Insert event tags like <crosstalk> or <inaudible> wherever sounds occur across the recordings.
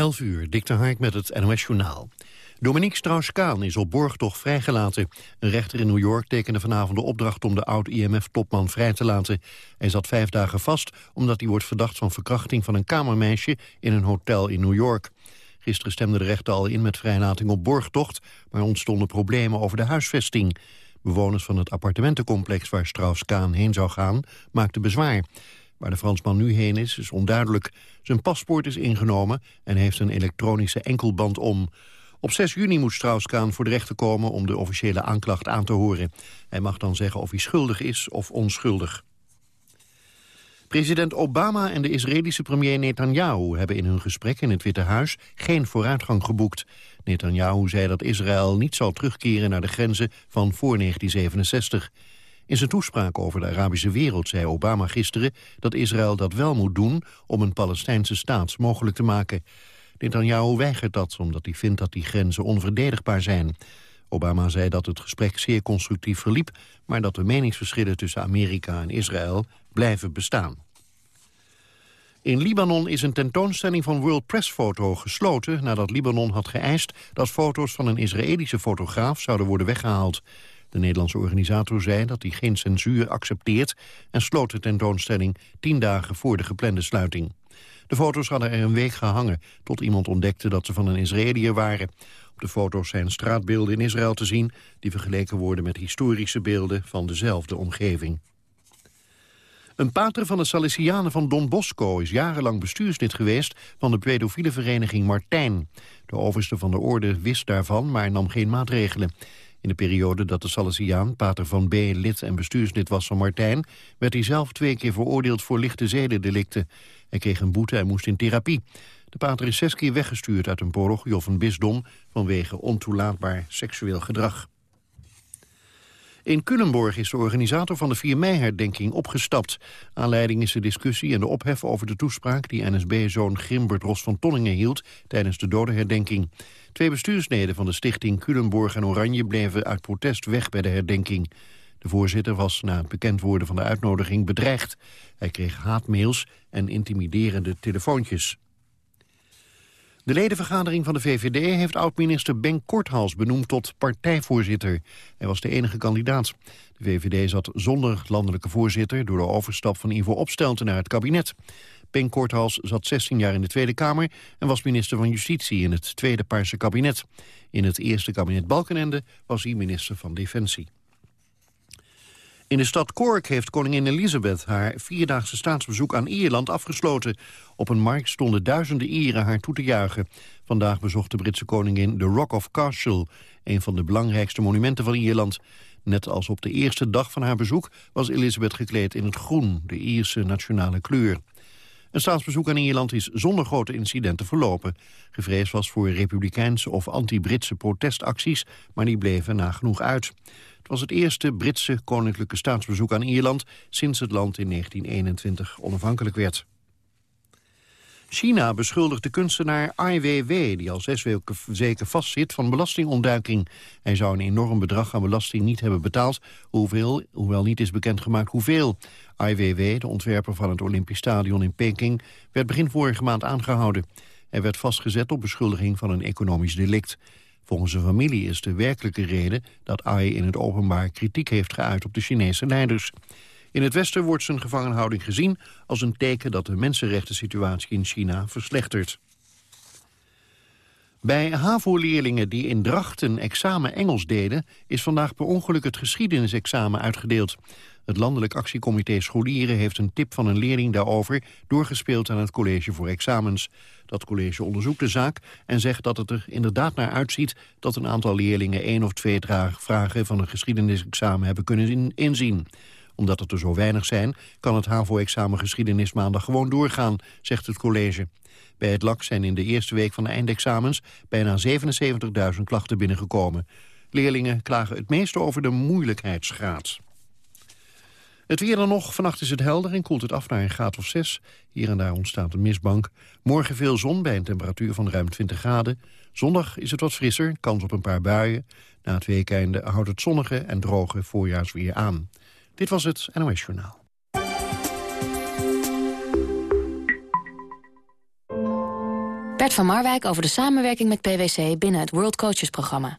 11 uur, Dikte Hark met het NOS Journaal. Dominique Strauss-Kaan is op borgtocht vrijgelaten. Een rechter in New York tekende vanavond de opdracht om de oud-IMF-topman vrij te laten. Hij zat vijf dagen vast omdat hij wordt verdacht van verkrachting van een kamermeisje in een hotel in New York. Gisteren stemde de rechter al in met vrijlating op borgtocht, maar ontstonden problemen over de huisvesting. Bewoners van het appartementencomplex waar Strauss-Kaan heen zou gaan maakten bezwaar. Waar de Fransman nu heen is, is onduidelijk. Zijn paspoort is ingenomen en heeft een elektronische enkelband om. Op 6 juni moet Strauss-Kaan voor de rechter komen om de officiële aanklacht aan te horen. Hij mag dan zeggen of hij schuldig is of onschuldig. President Obama en de Israëlische premier Netanyahu hebben in hun gesprek in het Witte Huis geen vooruitgang geboekt. Netanyahu zei dat Israël niet zal terugkeren naar de grenzen van voor 1967. In zijn toespraak over de Arabische wereld zei Obama gisteren dat Israël dat wel moet doen om een Palestijnse staat mogelijk te maken. Netanyahu weigert dat omdat hij vindt dat die grenzen onverdedigbaar zijn. Obama zei dat het gesprek zeer constructief verliep... maar dat de meningsverschillen tussen Amerika en Israël blijven bestaan. In Libanon is een tentoonstelling van World Press Photo gesloten... nadat Libanon had geëist dat foto's van een Israëlische fotograaf zouden worden weggehaald. De Nederlandse organisator zei dat hij geen censuur accepteert... en sloot de tentoonstelling tien dagen voor de geplande sluiting. De foto's hadden er een week gehangen, tot iemand ontdekte dat ze van een Israëliër waren. Op de foto's zijn straatbeelden in Israël te zien... die vergeleken worden met historische beelden van dezelfde omgeving. Een pater van de Salesianen van Don Bosco is jarenlang bestuurslid geweest van de pedofiele vereniging Martijn. De overste van de orde wist daarvan, maar nam geen maatregelen. In de periode dat de Salesiaan, pater van B, lid en bestuurslid was van Martijn... werd hij zelf twee keer veroordeeld voor lichte zedendelicten. Hij kreeg een boete en moest in therapie. De pater is zes keer weggestuurd uit een parochie of een bisdom... vanwege ontoelaatbaar seksueel gedrag. In Culemborg is de organisator van de 4 mei-herdenking opgestapt. Aanleiding is de discussie en de ophef over de toespraak... die NSB-zoon Grimbert Ros van Tonningen hield tijdens de dodenherdenking. Twee bestuursleden van de stichting Culemborg en Oranje... bleven uit protest weg bij de herdenking. De voorzitter was na het bekend worden van de uitnodiging bedreigd. Hij kreeg haatmails en intimiderende telefoontjes. De ledenvergadering van de VVD heeft oud-minister Ben Korthals benoemd tot partijvoorzitter. Hij was de enige kandidaat. De VVD zat zonder landelijke voorzitter door de overstap van Ivo Opstelten naar het kabinet. Ben Korthals zat 16 jaar in de Tweede Kamer en was minister van Justitie in het Tweede Paarse kabinet. In het eerste kabinet Balkenende was hij minister van Defensie. In de stad Cork heeft koningin Elizabeth haar vierdaagse staatsbezoek aan Ierland afgesloten. Op een markt stonden duizenden Ieren haar toe te juichen. Vandaag bezocht de Britse koningin de Rock of Cashel, een van de belangrijkste monumenten van Ierland. Net als op de eerste dag van haar bezoek was Elizabeth gekleed in het groen, de Ierse nationale kleur. Een staatsbezoek aan Ierland is zonder grote incidenten verlopen. Gevreesd was voor republikeinse of anti-Britse protestacties, maar die bleven nagenoeg uit was het eerste Britse koninklijke staatsbezoek aan Ierland... sinds het land in 1921 onafhankelijk werd. China beschuldigt de kunstenaar Ai Weiwei, die al zes weken zeker vastzit, van belastingontduiking. Hij zou een enorm bedrag aan belasting niet hebben betaald, hoeveel, hoewel niet is bekendgemaakt hoeveel. Ai Weiwei, de ontwerper van het Olympisch Stadion in Peking, werd begin vorige maand aangehouden. Hij werd vastgezet op beschuldiging van een economisch delict. Volgens zijn familie is de werkelijke reden dat Ai in het openbaar kritiek heeft geuit op de Chinese leiders. In het Westen wordt zijn gevangenhouding gezien als een teken dat de mensenrechten situatie in China verslechtert. Bij HAVO-leerlingen die in Drachten examen Engels deden... is vandaag per ongeluk het geschiedenisexamen uitgedeeld. Het Landelijk Actiecomité Scholieren heeft een tip van een leerling daarover... doorgespeeld aan het College voor Examens. Dat college onderzoekt de zaak en zegt dat het er inderdaad naar uitziet... dat een aantal leerlingen één of twee vragen van een geschiedenisexamen hebben kunnen inzien omdat het er zo weinig zijn, kan het HAVO-examen geschiedenis maandag gewoon doorgaan, zegt het college. Bij het LAK zijn in de eerste week van de eindexamens bijna 77.000 klachten binnengekomen. Leerlingen klagen het meeste over de moeilijkheidsgraad. Het weer dan nog. Vannacht is het helder en koelt het af naar een graad of 6. Hier en daar ontstaat een mistbank. Morgen veel zon bij een temperatuur van ruim 20 graden. Zondag is het wat frisser, kans op een paar buien. Na het weekende houdt het zonnige en droge voorjaarsweer aan. Dit was het NOS Journaal. Bert van Marwijk over de samenwerking met PwC binnen het World Coaches programma.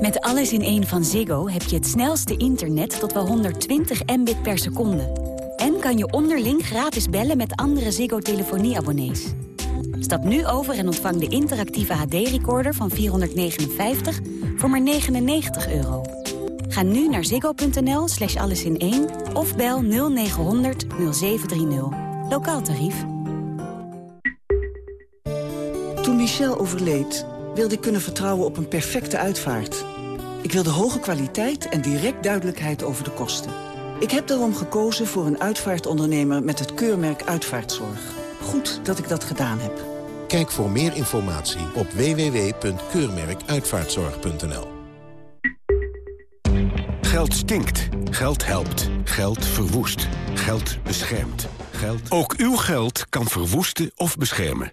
Met alles in één van Ziggo heb je het snelste internet tot wel 120 mbit per seconde. En kan je onderling gratis bellen met andere Ziggo-telefonieabonnees. Stap nu over en ontvang de interactieve HD-recorder van 459 voor maar 99 euro. Ga nu naar ziggo.nl slash alles in één of bel 0900 0730. Lokaal tarief. Toen Michel overleed, wilde ik kunnen vertrouwen op een perfecte uitvaart. Ik wilde hoge kwaliteit en direct duidelijkheid over de kosten. Ik heb daarom gekozen voor een uitvaartondernemer met het keurmerk Uitvaartzorg. Goed dat ik dat gedaan heb. Kijk voor meer informatie op www.keurmerkuitvaartzorg.nl Geld stinkt. Geld helpt. Geld verwoest. Geld beschermt. Geld... Ook uw geld kan verwoesten of beschermen.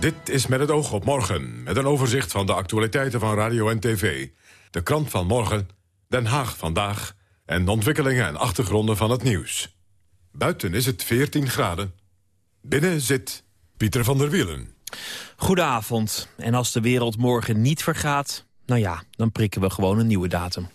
Dit is met het oog op morgen, met een overzicht van de actualiteiten van radio en tv. De krant van morgen, Den Haag vandaag en de ontwikkelingen en achtergronden van het nieuws. Buiten is het 14 graden. Binnen zit Pieter van der Wielen. Goedenavond. En als de wereld morgen niet vergaat, nou ja, dan prikken we gewoon een nieuwe datum.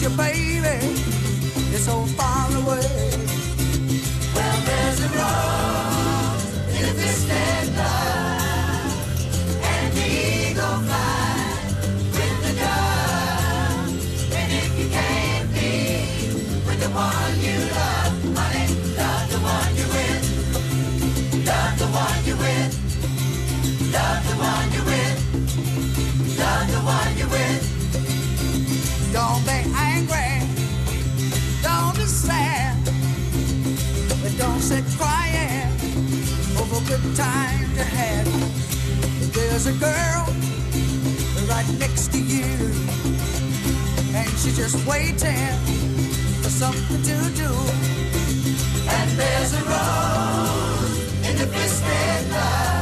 Your baby is so far away. Well, there's a rose in a distant love, and the eagle flies with the dove. And if you can't be with the one you love, honey, love the one you're with. Love the one you're with. Love the one you're with. Love the one you're with. Don't good times you. There's a girl right next to you and she's just waiting for something to do. And there's a rose in the twisted love,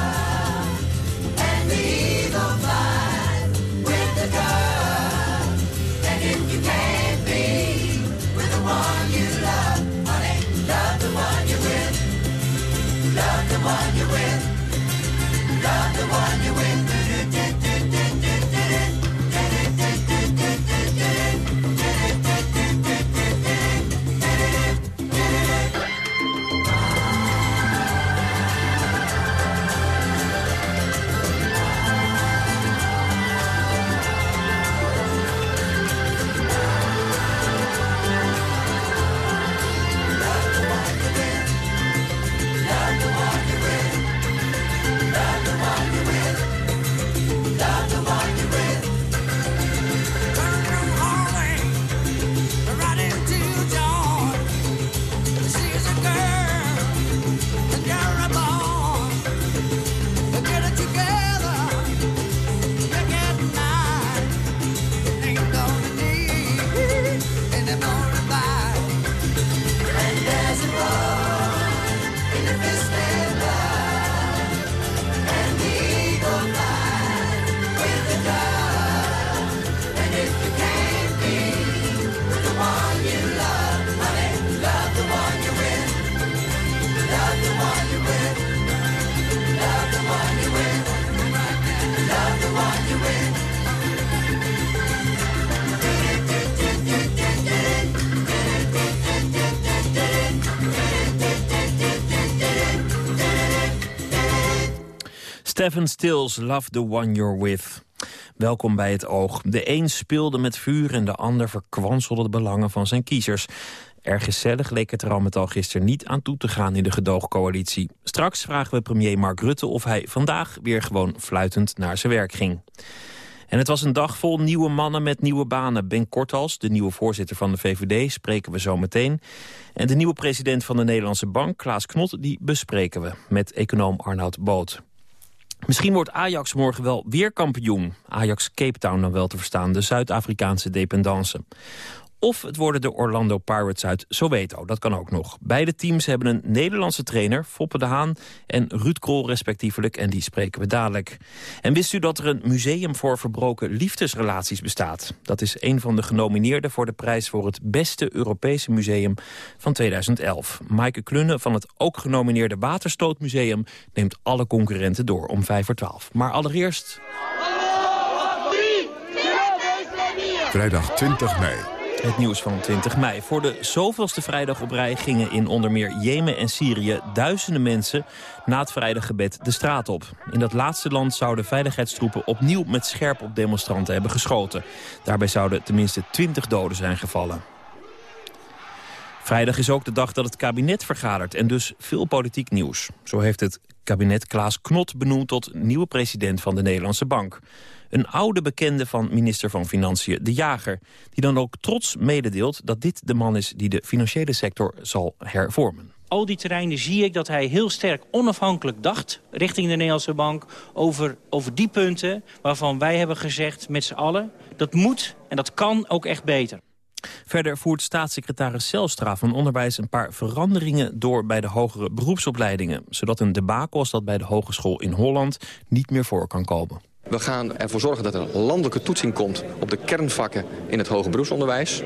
Stephen Stills, Love the One You're With. Welkom bij het oog. De een speelde met vuur en de ander verkwanselde de belangen van zijn kiezers. Erg gezellig leek het er al met al gisteren niet aan toe te gaan in de gedoogcoalitie. Straks vragen we premier Mark Rutte of hij vandaag weer gewoon fluitend naar zijn werk ging. En het was een dag vol nieuwe mannen met nieuwe banen. Ben Kortals, de nieuwe voorzitter van de VVD, spreken we zo meteen. En de nieuwe president van de Nederlandse Bank, Klaas Knot, die bespreken we met econoom Arnoud Boot. Misschien wordt Ajax morgen wel weer kampioen. Ajax Cape Town dan wel te verstaan, de Zuid-Afrikaanse dependance. Of het worden de Orlando Pirates uit Soweto, dat kan ook nog. Beide teams hebben een Nederlandse trainer, Foppe de Haan en Ruud Krol respectievelijk. En die spreken we dadelijk. En wist u dat er een museum voor verbroken liefdesrelaties bestaat? Dat is een van de genomineerden voor de prijs voor het beste Europese museum van 2011. Maaike Klunne van het ook genomineerde Waterstootmuseum neemt alle concurrenten door om 5 voor 12. Maar allereerst... Vrijdag 20 mei. Het nieuws van 20 mei. Voor de zoveelste vrijdag op rij gingen in onder meer Jemen en Syrië... duizenden mensen na het vrijdaggebed de straat op. In dat laatste land zouden veiligheidstroepen opnieuw met scherp op demonstranten hebben geschoten. Daarbij zouden tenminste 20 doden zijn gevallen. Vrijdag is ook de dag dat het kabinet vergadert en dus veel politiek nieuws. Zo heeft het kabinet Klaas Knot benoemd tot nieuwe president van de Nederlandse Bank. Een oude bekende van minister van Financiën, De Jager... die dan ook trots mededeelt dat dit de man is die de financiële sector zal hervormen. Al die terreinen zie ik dat hij heel sterk onafhankelijk dacht... richting de Nederlandse Bank over, over die punten waarvan wij hebben gezegd met z'n allen... dat moet en dat kan ook echt beter. Verder voert staatssecretaris Zelstra van Onderwijs een paar veranderingen door bij de hogere beroepsopleidingen. Zodat een debakel als dat bij de Hogeschool in Holland niet meer voor kan komen. We gaan ervoor zorgen dat er landelijke toetsing komt op de kernvakken in het hoger beroepsonderwijs.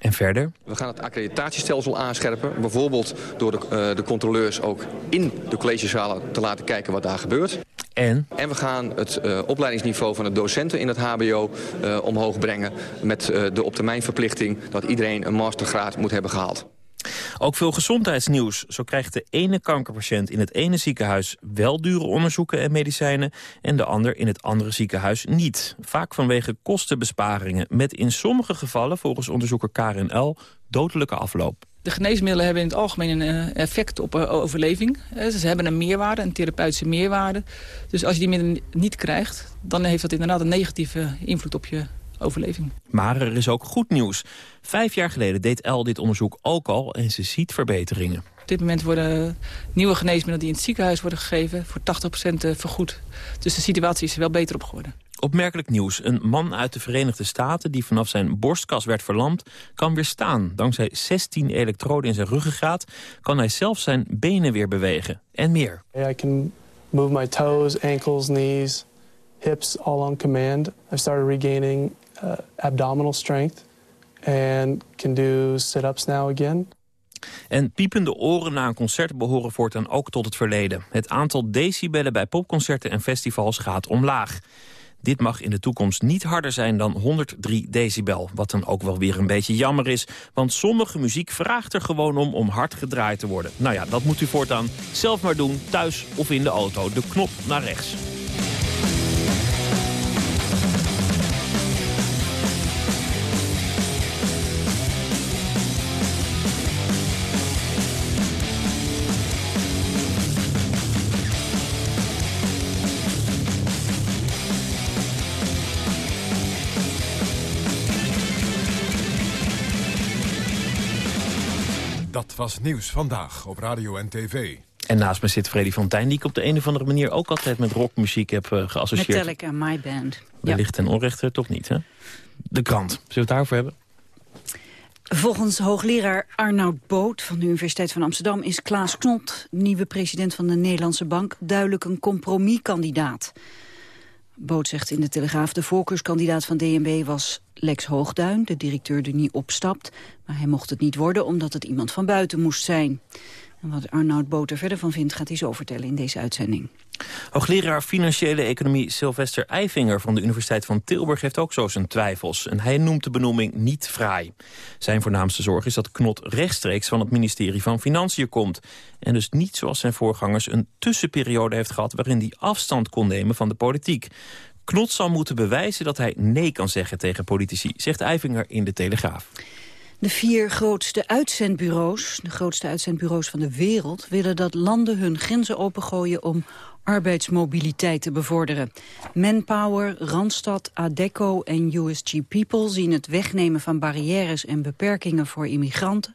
En verder? We gaan het accreditatiestelsel aanscherpen. Bijvoorbeeld door de, uh, de controleurs ook in de collegezalen te laten kijken wat daar gebeurt. En? En we gaan het uh, opleidingsniveau van de docenten in het hbo uh, omhoog brengen... met de op termijn verplichting dat iedereen een mastergraad moet hebben gehaald. Ook veel gezondheidsnieuws. Zo krijgt de ene kankerpatiënt in het ene ziekenhuis wel dure onderzoeken en medicijnen... en de ander in het andere ziekenhuis niet. Vaak vanwege kostenbesparingen. Met in sommige gevallen, volgens onderzoeker KRNL, dodelijke afloop. De geneesmiddelen hebben in het algemeen een effect op overleving. Ze hebben een meerwaarde, een therapeutische meerwaarde. Dus als je die middelen niet krijgt, dan heeft dat inderdaad een negatieve invloed op je overleving. Maar er is ook goed nieuws. Vijf jaar geleden deed El dit onderzoek ook al en ze ziet verbeteringen. Op dit moment worden nieuwe geneesmiddelen die in het ziekenhuis worden gegeven... voor 80% vergoed. Dus de situatie is er wel beter op geworden. Opmerkelijk nieuws. Een man uit de Verenigde Staten die vanaf zijn borstkas werd verlamd... kan weer staan. Dankzij 16 elektroden in zijn ruggengraat kan hij zelf zijn benen weer bewegen. En meer. I can move my toes, ankles, knees, hips all on command. I started regaining uh, abdominal strength and can do sit-ups now again. En piepende oren na een concert behoren voortaan ook tot het verleden. Het aantal decibellen bij popconcerten en festivals gaat omlaag. Dit mag in de toekomst niet harder zijn dan 103 decibel. Wat dan ook wel weer een beetje jammer is. Want sommige muziek vraagt er gewoon om om hard gedraaid te worden. Nou ja, dat moet u voortaan zelf maar doen, thuis of in de auto. De knop naar rechts. Dat was Nieuws Vandaag op Radio en TV. En naast me zit Freddy Fontijn, die ik op de een of andere manier... ook altijd met rockmuziek heb uh, geassocieerd. Metallica, My Band. Wellicht ja. en onrechter toch niet, hè? De krant. Zullen we het daarover hebben? Volgens hoogleraar Arnoud Boot van de Universiteit van Amsterdam... is Klaas Knot, nieuwe president van de Nederlandse Bank... duidelijk een compromiskandidaat. Boot zegt in de Telegraaf... de voorkeurskandidaat van DNB was Lex Hoogduin, de directeur, er niet opstapt. Maar hij mocht het niet worden omdat het iemand van buiten moest zijn. En wat Arnoud Boter verder van vindt, gaat hij zo vertellen in deze uitzending. Hoogleraar Financiële Economie Sylvester Eifinger van de Universiteit van Tilburg heeft ook zo zijn twijfels. En hij noemt de benoeming niet fraai. Zijn voornaamste zorg is dat Knot rechtstreeks van het ministerie van Financiën komt. En dus niet zoals zijn voorgangers een tussenperiode heeft gehad waarin hij afstand kon nemen van de politiek. Knot zal moeten bewijzen dat hij nee kan zeggen tegen politici, zegt Eifinger in de Telegraaf. De vier grootste uitzendbureaus, de grootste uitzendbureaus van de wereld... willen dat landen hun grenzen opengooien om arbeidsmobiliteit te bevorderen. Manpower, Randstad, ADECO en USG People zien het wegnemen van barrières en beperkingen voor immigranten.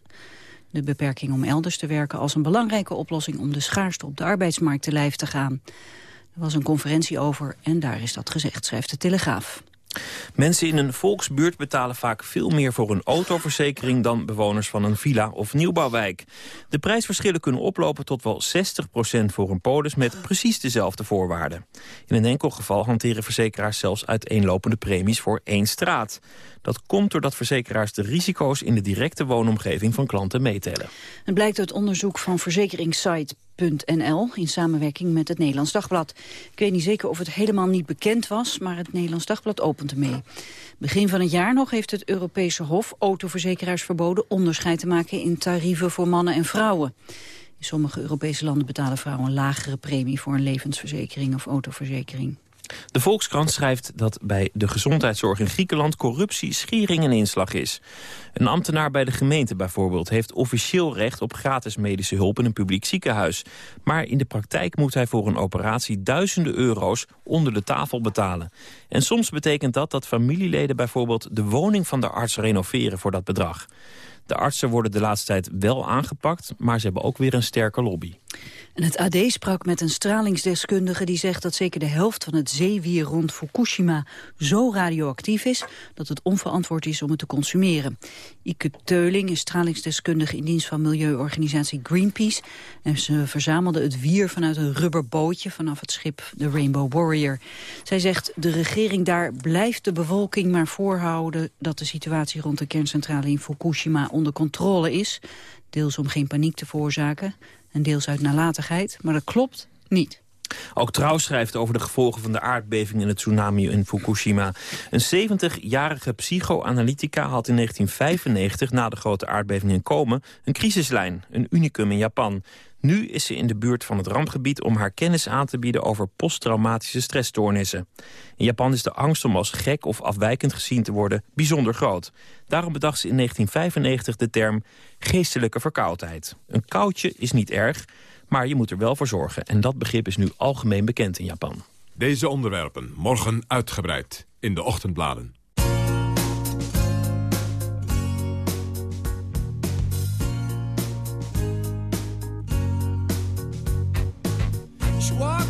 De beperking om elders te werken als een belangrijke oplossing om de schaarste op de arbeidsmarkt te lijf te gaan. Er was een conferentie over en daar is dat gezegd, schrijft de Telegraaf. Mensen in een volksbuurt betalen vaak veel meer voor een autoverzekering... dan bewoners van een villa of nieuwbouwwijk. De prijsverschillen kunnen oplopen tot wel 60% voor een polis... met precies dezelfde voorwaarden. In een enkel geval hanteren verzekeraars zelfs uiteenlopende premies voor één straat. Dat komt doordat verzekeraars de risico's in de directe woonomgeving van klanten meetellen. Het blijkt uit onderzoek van verzekeringssite.nl in samenwerking met het Nederlands Dagblad. Ik weet niet zeker of het helemaal niet bekend was, maar het Nederlands Dagblad opent ermee. Begin van het jaar nog heeft het Europese Hof autoverzekeraars verboden onderscheid te maken in tarieven voor mannen en vrouwen. In sommige Europese landen betalen vrouwen een lagere premie voor een levensverzekering of autoverzekering. De Volkskrant schrijft dat bij de gezondheidszorg in Griekenland corruptie schering en inslag is. Een ambtenaar bij de gemeente bijvoorbeeld heeft officieel recht op gratis medische hulp in een publiek ziekenhuis. Maar in de praktijk moet hij voor een operatie duizenden euro's onder de tafel betalen. En soms betekent dat dat familieleden bijvoorbeeld de woning van de arts renoveren voor dat bedrag. De artsen worden de laatste tijd wel aangepakt, maar ze hebben ook weer een sterke lobby. En het AD sprak met een stralingsdeskundige die zegt dat zeker de helft van het zeewier rond Fukushima zo radioactief is dat het onverantwoord is om het te consumeren. Ike Teuling is stralingsdeskundige in dienst van milieuorganisatie Greenpeace en ze verzamelde het wier vanuit een rubberbootje vanaf het schip de Rainbow Warrior. Zij zegt de regering daar blijft de bevolking maar voorhouden dat de situatie rond de kerncentrale in Fukushima onder controle is. Deels om geen paniek te veroorzaken en deels uit nalatigheid, maar dat klopt niet. Ook Trouw schrijft over de gevolgen van de aardbeving en het tsunami in Fukushima. Een 70-jarige psychoanalytica had in 1995, na de grote aardbeving in Komen, een crisislijn, een unicum in Japan. Nu is ze in de buurt van het rampgebied om haar kennis aan te bieden over posttraumatische stressstoornissen. In Japan is de angst om als gek of afwijkend gezien te worden bijzonder groot. Daarom bedacht ze in 1995 de term geestelijke verkoudheid. Een koudje is niet erg, maar je moet er wel voor zorgen. En dat begrip is nu algemeen bekend in Japan. Deze onderwerpen morgen uitgebreid in de ochtendbladen.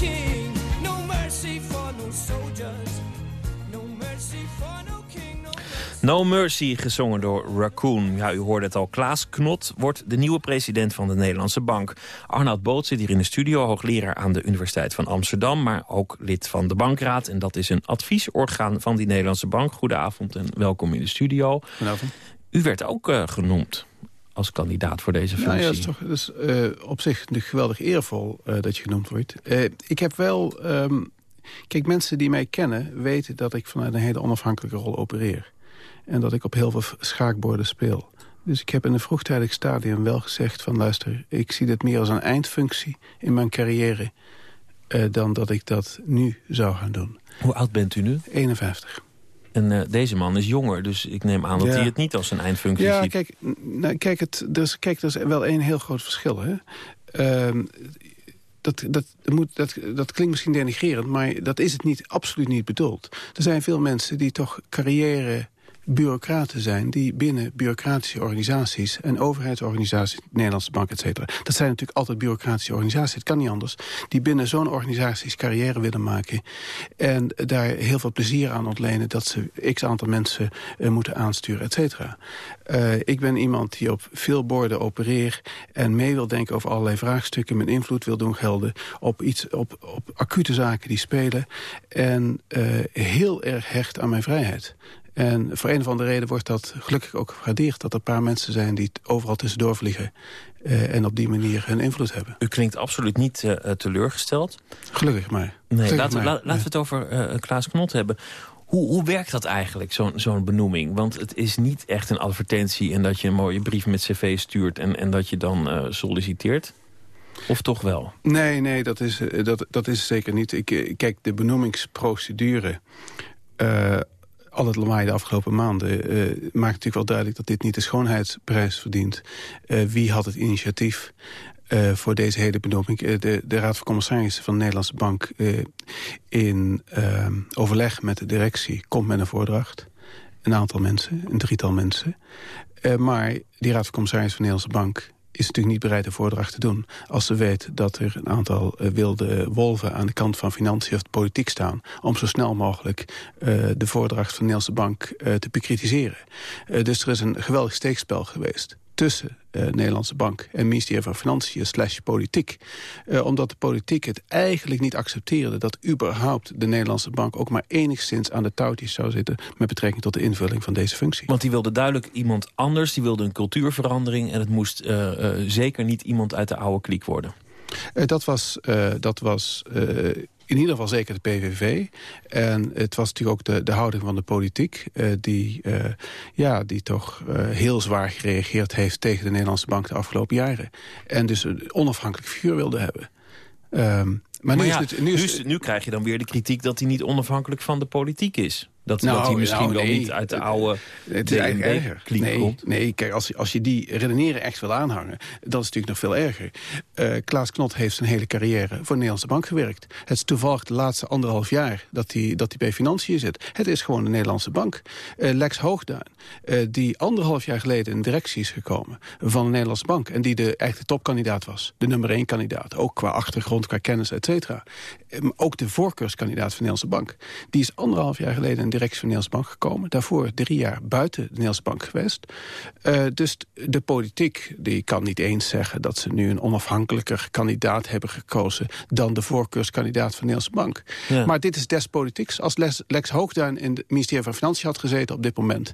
King, no mercy for no soldiers, no mercy for no king. No No Mercy, gezongen door Raccoon. Ja, u hoorde het al. Klaas Knot wordt de nieuwe president van de Nederlandse Bank. Arnoud Boot zit hier in de studio, hoogleraar aan de Universiteit van Amsterdam... maar ook lid van de Bankraad. En dat is een adviesorgaan van die Nederlandse Bank. Goedenavond en welkom in de studio. Goedenavond. U werd ook eh, genoemd als kandidaat voor deze functie. Nou ja, dat is, toch, dat is eh, op zich natuurlijk geweldig eervol eh, dat je genoemd wordt. Eh, ik heb wel... ehm, kijk, mensen die mij kennen weten dat ik vanuit een hele onafhankelijke rol opereer. En dat ik op heel veel schaakborden speel. Dus ik heb in een vroegtijdig stadium wel gezegd van... luister, ik zie dit meer als een eindfunctie in mijn carrière... eh, dan dat ik dat nu zou gaan doen. Hoe oud bent u nu? 51. En eh, deze man is jonger, dus ik neem aan dat Ja. hij het niet als een eindfunctie Ja, ziet. kijk, n- nou, kijk, het, er is, kijk, er is wel één heel groot verschil. Hè? Ehm, dat, dat, moet, dat, dat klinkt misschien denigrerend, maar dat is het niet, absoluut niet bedoeld. Er zijn veel mensen die toch carrière bureaucraten zijn... die binnen bureaucratische organisaties en overheidsorganisaties... Nederlandse Bank, et cetera... dat zijn natuurlijk altijd bureaucratische organisaties, het kan niet anders... die binnen zo'n organisaties carrière willen maken... en daar heel veel plezier aan ontlenen... dat ze x aantal mensen eh, moeten aansturen, et cetera. Eh, ik ben iemand die op veel borden opereer... en mee wil denken over allerlei vraagstukken... mijn invloed wil doen gelden op, iets, op, op acute zaken die spelen... en eh, heel erg hecht aan mijn vrijheid. En voor een of andere reden wordt dat gelukkig ook gewaardeerd... dat er een paar mensen zijn die overal tussendoor vliegen... eh, en op die manier hun invloed hebben. U klinkt absoluut niet eh, eh, teleurgesteld. Gelukkig maar. Nee, Gelukkig laten, we- maar, la- laten we het over eh Klaas Knot hebben. Hoe, hoe werkt dat eigenlijk, zo'n zo'n benoeming? Want het is niet echt een advertentie... en dat je een mooie brief met cv stuurt... en, en dat je dan solliciteert. Of toch wel? Nee, nee, dat is, dat, dat is zeker niet. Ik, kijk, de benoemingsprocedure... al het lawaai de afgelopen maanden eh, maakt natuurlijk wel duidelijk... dat dit niet de schoonheidsprijs verdient. Eh, wie had het initiatief eh, voor deze hele benoeming? De, de Raad van Commissarissen van de Nederlandse Bank... in overleg met de directie komt met een voordracht. Een aantal mensen, een drietal mensen. Maar die Raad van Commissarissen van de Nederlandse Bank is natuurlijk niet bereid een voordracht te doen... als ze weet dat er een aantal eh, wilde wolven aan de kant van financiën of de politiek staan... om zo snel mogelijk eh, de voordracht van de Nederlandse Bank eh, te bekritiseren. Dus er is een geweldig steekspel geweest tussen de Nederlandse Bank en ministerie van Financiën slash politiek. Eh, omdat de politiek het eigenlijk niet accepteerde... dat überhaupt de Nederlandse Bank ook maar enigszins aan de touwtjes zou zitten... met betrekking tot de invulling van deze functie. Want die wilde duidelijk iemand anders. Die wilde een cultuurverandering. En het moest eh, zeker niet iemand uit de oude kliek worden. Dat was, dat was in ieder geval zeker de PVV. En het was natuurlijk ook de, de houding van de politiek... eh, die, eh, ja, die toch eh, heel zwaar gereageerd heeft tegen de Nederlandse Bank de afgelopen jaren. En dus een onafhankelijk figuur wilde hebben. Ehm, maar, nu, ja, is het, nu, is, nu krijg je dan weer de kritiek dat hij niet onafhankelijk van de politiek is. Dat, Nou, dat hij misschien nou, wel niet uit de oude Het is eigenlijk erger. Nee, komt. nee kijk, als, als je die redeneren echt wil aanhangen... dat is natuurlijk nog veel erger. Eh, Klaas Knot heeft zijn hele carrière voor de Nederlandse Bank gewerkt. Het is toevallig de laatste anderhalf jaar dat hij, dat hij bij Financiën zit. Het is gewoon de Nederlandse Bank. Eh, Lex Hoogduin, eh, die anderhalf jaar geleden in directie is gekomen... van de Nederlandse Bank. En die de, echt de topkandidaat was. De nummer één kandidaat. Ook qua achtergrond, qua kennis, et cetera. Ook de voorkeurskandidaat van de Nederlandse Bank. Die is anderhalf jaar geleden in de directie van de Nederlandse Bank gekomen. Daarvoor drie jaar buiten de Nederlandse Bank geweest. Eh, dus de politiek die kan niet eens zeggen... dat ze nu een onafhankelijker kandidaat hebben gekozen... dan de voorkeurskandidaat van de Nederlandse Bank. Ja. Maar dit is des politieks. Als Lex, Lex Hoogduin in het ministerie van Financiën had gezeten op dit moment...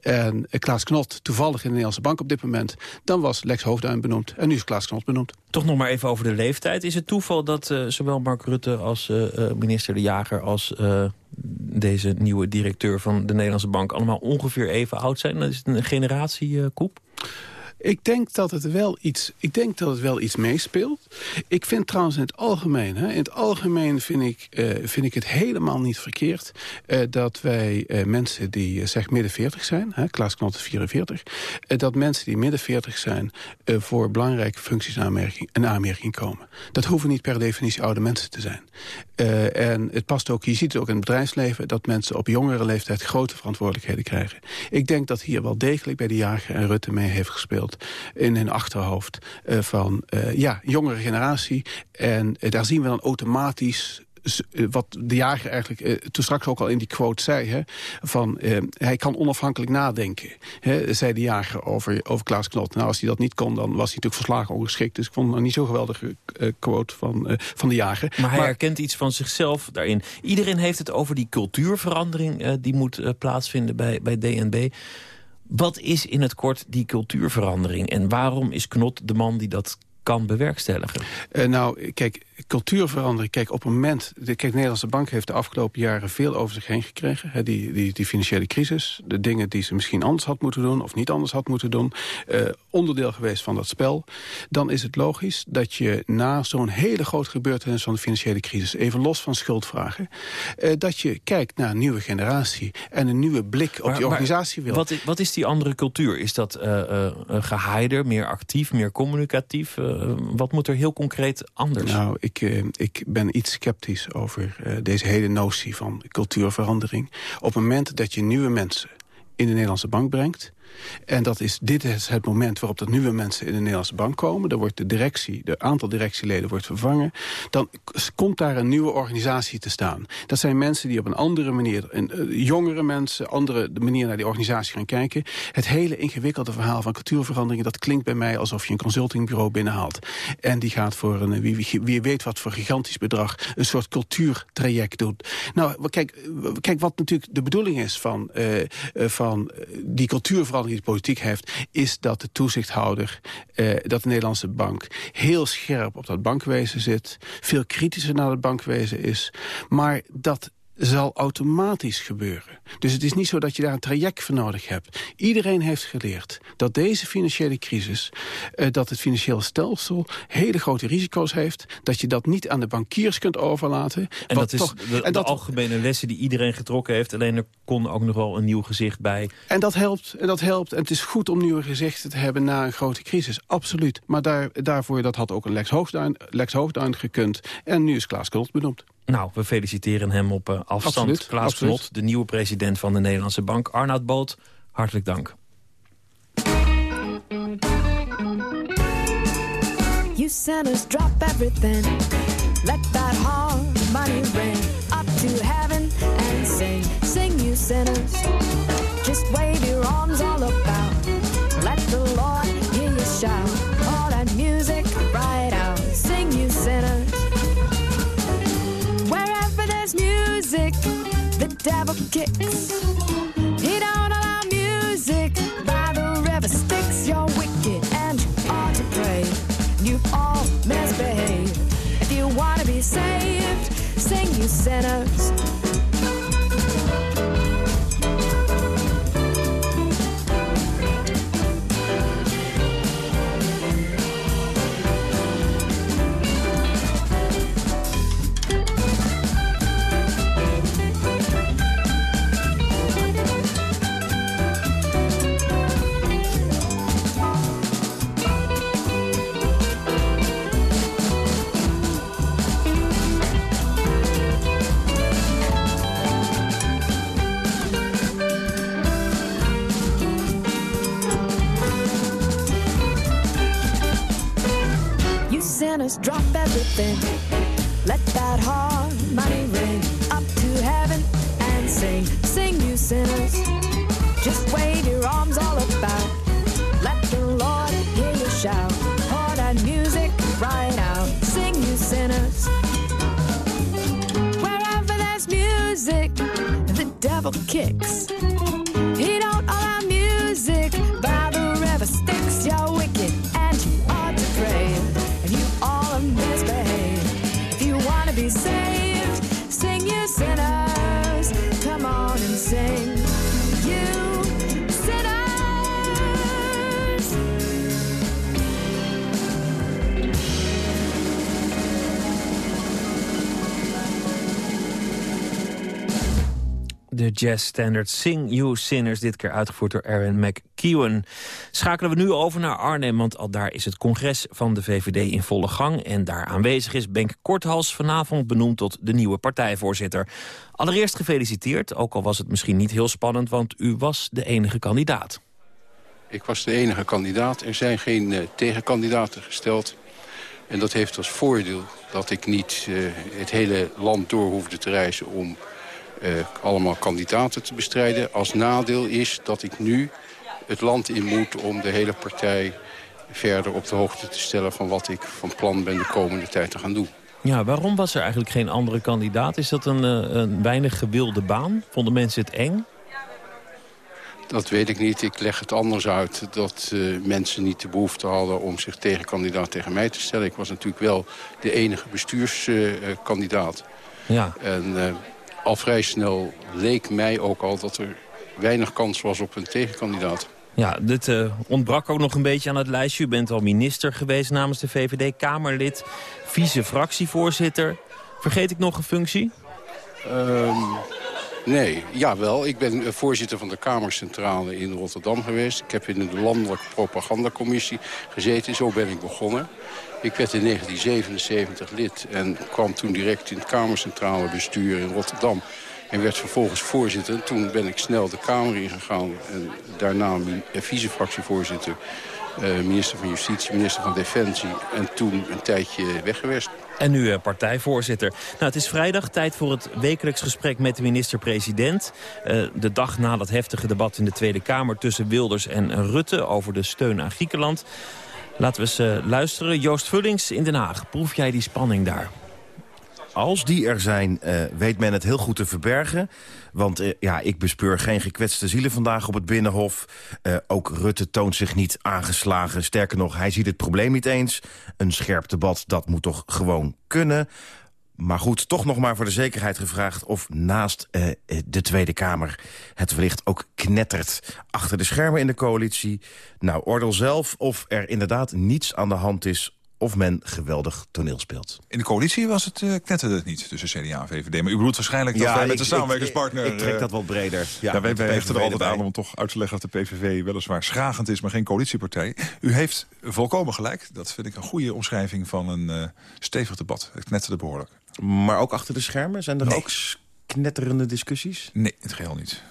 en Klaas Knot toevallig in de Nederlandse Bank op dit moment... dan was Lex Hoogduin benoemd en nu is Klaas Knot benoemd. Toch nog maar even over de leeftijd. Is het toeval dat eh, zowel Mark Rutte als eh, eh, minister De Jager... als deze nieuwe directeur van de Nederlandse Bank... allemaal ongeveer even oud zijn? Dat is het een generatiekoep? Ik denk dat het wel iets, ik denk dat het wel iets meespeelt. Ik vind trouwens in het algemeen, hè, in het algemeen vind ik, eh, vind ik het helemaal niet verkeerd eh, dat wij eh, mensen die zeg midden 40 zijn, hè, Klaas Knot is 44, eh, dat mensen die midden 40 zijn voor belangrijke functies in aanmerking, in aanmerking komen. Dat hoeven niet per definitie oude mensen te zijn. En het past ook, je ziet het ook in het bedrijfsleven, dat mensen op jongere leeftijd grote verantwoordelijkheden krijgen. Ik denk dat hier wel degelijk bij de Jager en Rutte mee heeft gespeeld in hun achterhoofd eh, van uh, ja, jongere generatie. En uh, daar zien we dan automatisch eh, wat de jager eigenlijk toen straks ook al in die quote zei... Hè, van hij kan onafhankelijk nadenken, hè, zei de jager over, over Klaas Knot. Nou, als hij dat niet kon, dan was hij natuurlijk verslagen ongeschikt. Dus ik vond het niet zo'n geweldige quote van, van de jager. Maar hij maar, herkent iets van zichzelf daarin. Iedereen heeft het over die cultuurverandering die moet plaatsvinden bij, bij DNB. Wat is in het kort die cultuurverandering? En waarom is Knot de man die dat kan bewerkstelligen? Uh, nou, kijk, cultuurverandering. Kijk, op een moment... De, kijk, de Nederlandse Bank heeft de afgelopen jaren veel over zich heen gekregen. Hè, die, die, die financiële crisis. De dingen die ze misschien anders had moeten doen... of niet anders had moeten doen. Uh, onderdeel geweest van dat spel. Dan is het logisch dat je na zo'n hele grote gebeurtenis... van de financiële crisis, even los van schuldvragen... Uh, dat je kijkt naar een nieuwe generatie... en een nieuwe blik op maar, die organisatie wil. Wat is, wat is die andere cultuur? Is dat uh, geheider, meer actief, meer communicatief? wat moet er heel concreet anders? Nou, ik, uh, ik ben iets sceptisch over uh, deze hele notie van cultuurverandering. Op het moment dat je nieuwe mensen in de Nederlandse bank brengt... En dat is, dit is het moment waarop dat nieuwe mensen in de Nederlandse bank komen. Dan wordt de directie, de aantal directieleden wordt vervangen. Dan komt daar een nieuwe organisatie te staan. Dat zijn mensen die op een andere manier, een, uh, jongere mensen, andere manier naar die organisatie gaan kijken. Het hele ingewikkelde verhaal van cultuurveranderingen, dat klinkt bij mij alsof je een consultingbureau binnenhaalt. En die gaat voor een, wie, wie, weet wat voor gigantisch bedrag, een soort cultuurtraject doen. Nou, kijk, kijk wat natuurlijk de bedoeling is van, uh, van die cultuurverandering die de politiek heeft... is dat de toezichthouder, eh, dat de Nederlandse bank... heel scherp op dat bankwezen zit, veel kritischer naar het bankwezen is... maar dat zal automatisch gebeuren. Dus het is niet zo dat je daar een traject voor nodig hebt. Iedereen heeft geleerd dat deze financiële crisis... Uh, dat het financiële stelsel hele grote risico's heeft... dat je dat niet aan de bankiers kunt overlaten. En dat is toch, de, en de dat, algemene lessen die iedereen getrokken heeft... alleen er kon ook nog wel een nieuw gezicht bij. En dat helpt, en dat helpt. En het is goed om nieuwe gezichten te hebben na een grote crisis. Absoluut. Maar daar, daarvoor dat had ook een Lex Hoogduin, Lex Hoogduin gekund. En nu is Klaas Kult benoemd. Nou, we feliciteren hem op uh, afstand. Absoluut, Klaas absoluut. Knot, de nieuwe president van de Nederlandse Bank. Arnoud Boot, hartelijk dank. You sinners drop everything. Let that hard money ring up to heaven and sing. Sing, you sinners. Just wave your arms all about. Let the Lord devil kicks. He don't allow music by the river sticks. You're wicked and you ought to pray. You all misbehave. If you want to be saved, sing, you sinners. Sinners drop everything. Let that hard money ring up to heaven and sing. Sing, you sinners. Just wave your arms all about. Let the Lord hear you shout. Pour that music right out. Sing, you sinners. Wherever there's music, the devil kicks. De jazz standard Sing You Sinners, dit keer uitgevoerd door Aaron McKeown. Schakelen we nu over naar Arnhem, want al daar is het congres van de VVD in volle gang. En daar aanwezig is Benk Korthals vanavond benoemd tot de nieuwe partijvoorzitter. Allereerst gefeliciteerd, ook al was het misschien niet heel spannend, want u was de enige kandidaat. Ik was de enige kandidaat. Er zijn geen uh, tegenkandidaten gesteld. En dat heeft als voordeel dat ik niet uh, het hele land door hoefde te reizen... om allemaal kandidaten te bestrijden. Als nadeel is dat ik nu het land in moet om de hele partij verder op de hoogte te stellen... van wat ik van plan ben de komende tijd te gaan doen. Ja, waarom was er eigenlijk geen andere kandidaat? Is dat een, een weinig gewilde baan? Vonden mensen het eng? Dat weet ik niet. Ik leg het anders uit. Dat uh, mensen niet de behoefte hadden om zich tegen kandidaat tegen mij te stellen. Ik was natuurlijk wel de enige bestuurskandidaat. Uh, ja. En uh, al vrij snel leek mij ook al dat er weinig kans was op een tegenkandidaat. Ja, dit ontbrak ook nog een beetje aan het lijstje. U bent al minister geweest namens de VVD, Kamerlid, vice-fractievoorzitter. Vergeet ik nog een functie? Um, Nee, jawel. Ik ben voorzitter van de Kamercentrale in Rotterdam geweest. Ik heb in de Landelijke Propagandacommissie gezeten. Zo ben ik begonnen. Ik werd in 1977 lid en kwam toen direct in het Kamercentrale bestuur in Rotterdam. En werd vervolgens voorzitter. En toen ben ik snel de Kamer ingegaan. En daarna vicefractievoorzitter, minister van Justitie, minister van Defensie. En toen een tijdje weg geweest. En nu uh, partijvoorzitter. Nou, het is vrijdag, tijd voor het wekelijks gesprek met de minister-president. Uh, de dag na dat heftige debat in de Tweede Kamer tussen Wilders en Rutte... over de steun aan Griekenland. Laten we eens luisteren. Joost Vullings in Den Haag. Proef jij die spanning daar? Als die er zijn, uh, weet men het heel goed te verbergen. Want uh, ja, ik bespeur geen gekwetste zielen vandaag op het Binnenhof. Uh, ook Rutte toont zich niet aangeslagen. Sterker nog, hij ziet het probleem niet eens. Een scherp debat, dat moet toch gewoon kunnen. Maar goed, toch nog maar voor de zekerheid gevraagd... of naast de Tweede Kamer het wellicht ook knettert... achter de schermen in de coalitie. Nou, oordeel zelf of er inderdaad niets aan de hand is of men geweldig toneel speelt. In de coalitie was het, uh, knetterde het niet tussen CDA en VVD. Maar u bedoelt waarschijnlijk dat ja, wij ik, met de samenwerkingspartner... Ik, ik, trek dat wat breder. Ja, ja wij, wij hechten er altijd aan om toch uit te leggen dat de PVV weliswaar schragend is... maar geen coalitiepartij. U heeft volkomen gelijk. Dat vind ik een goede omschrijving van een uh, stevig debat. Het knetterde behoorlijk. Maar ook achter de schermen? Zijn er nee. ook knetterende discussies? Nee, het geheel niet.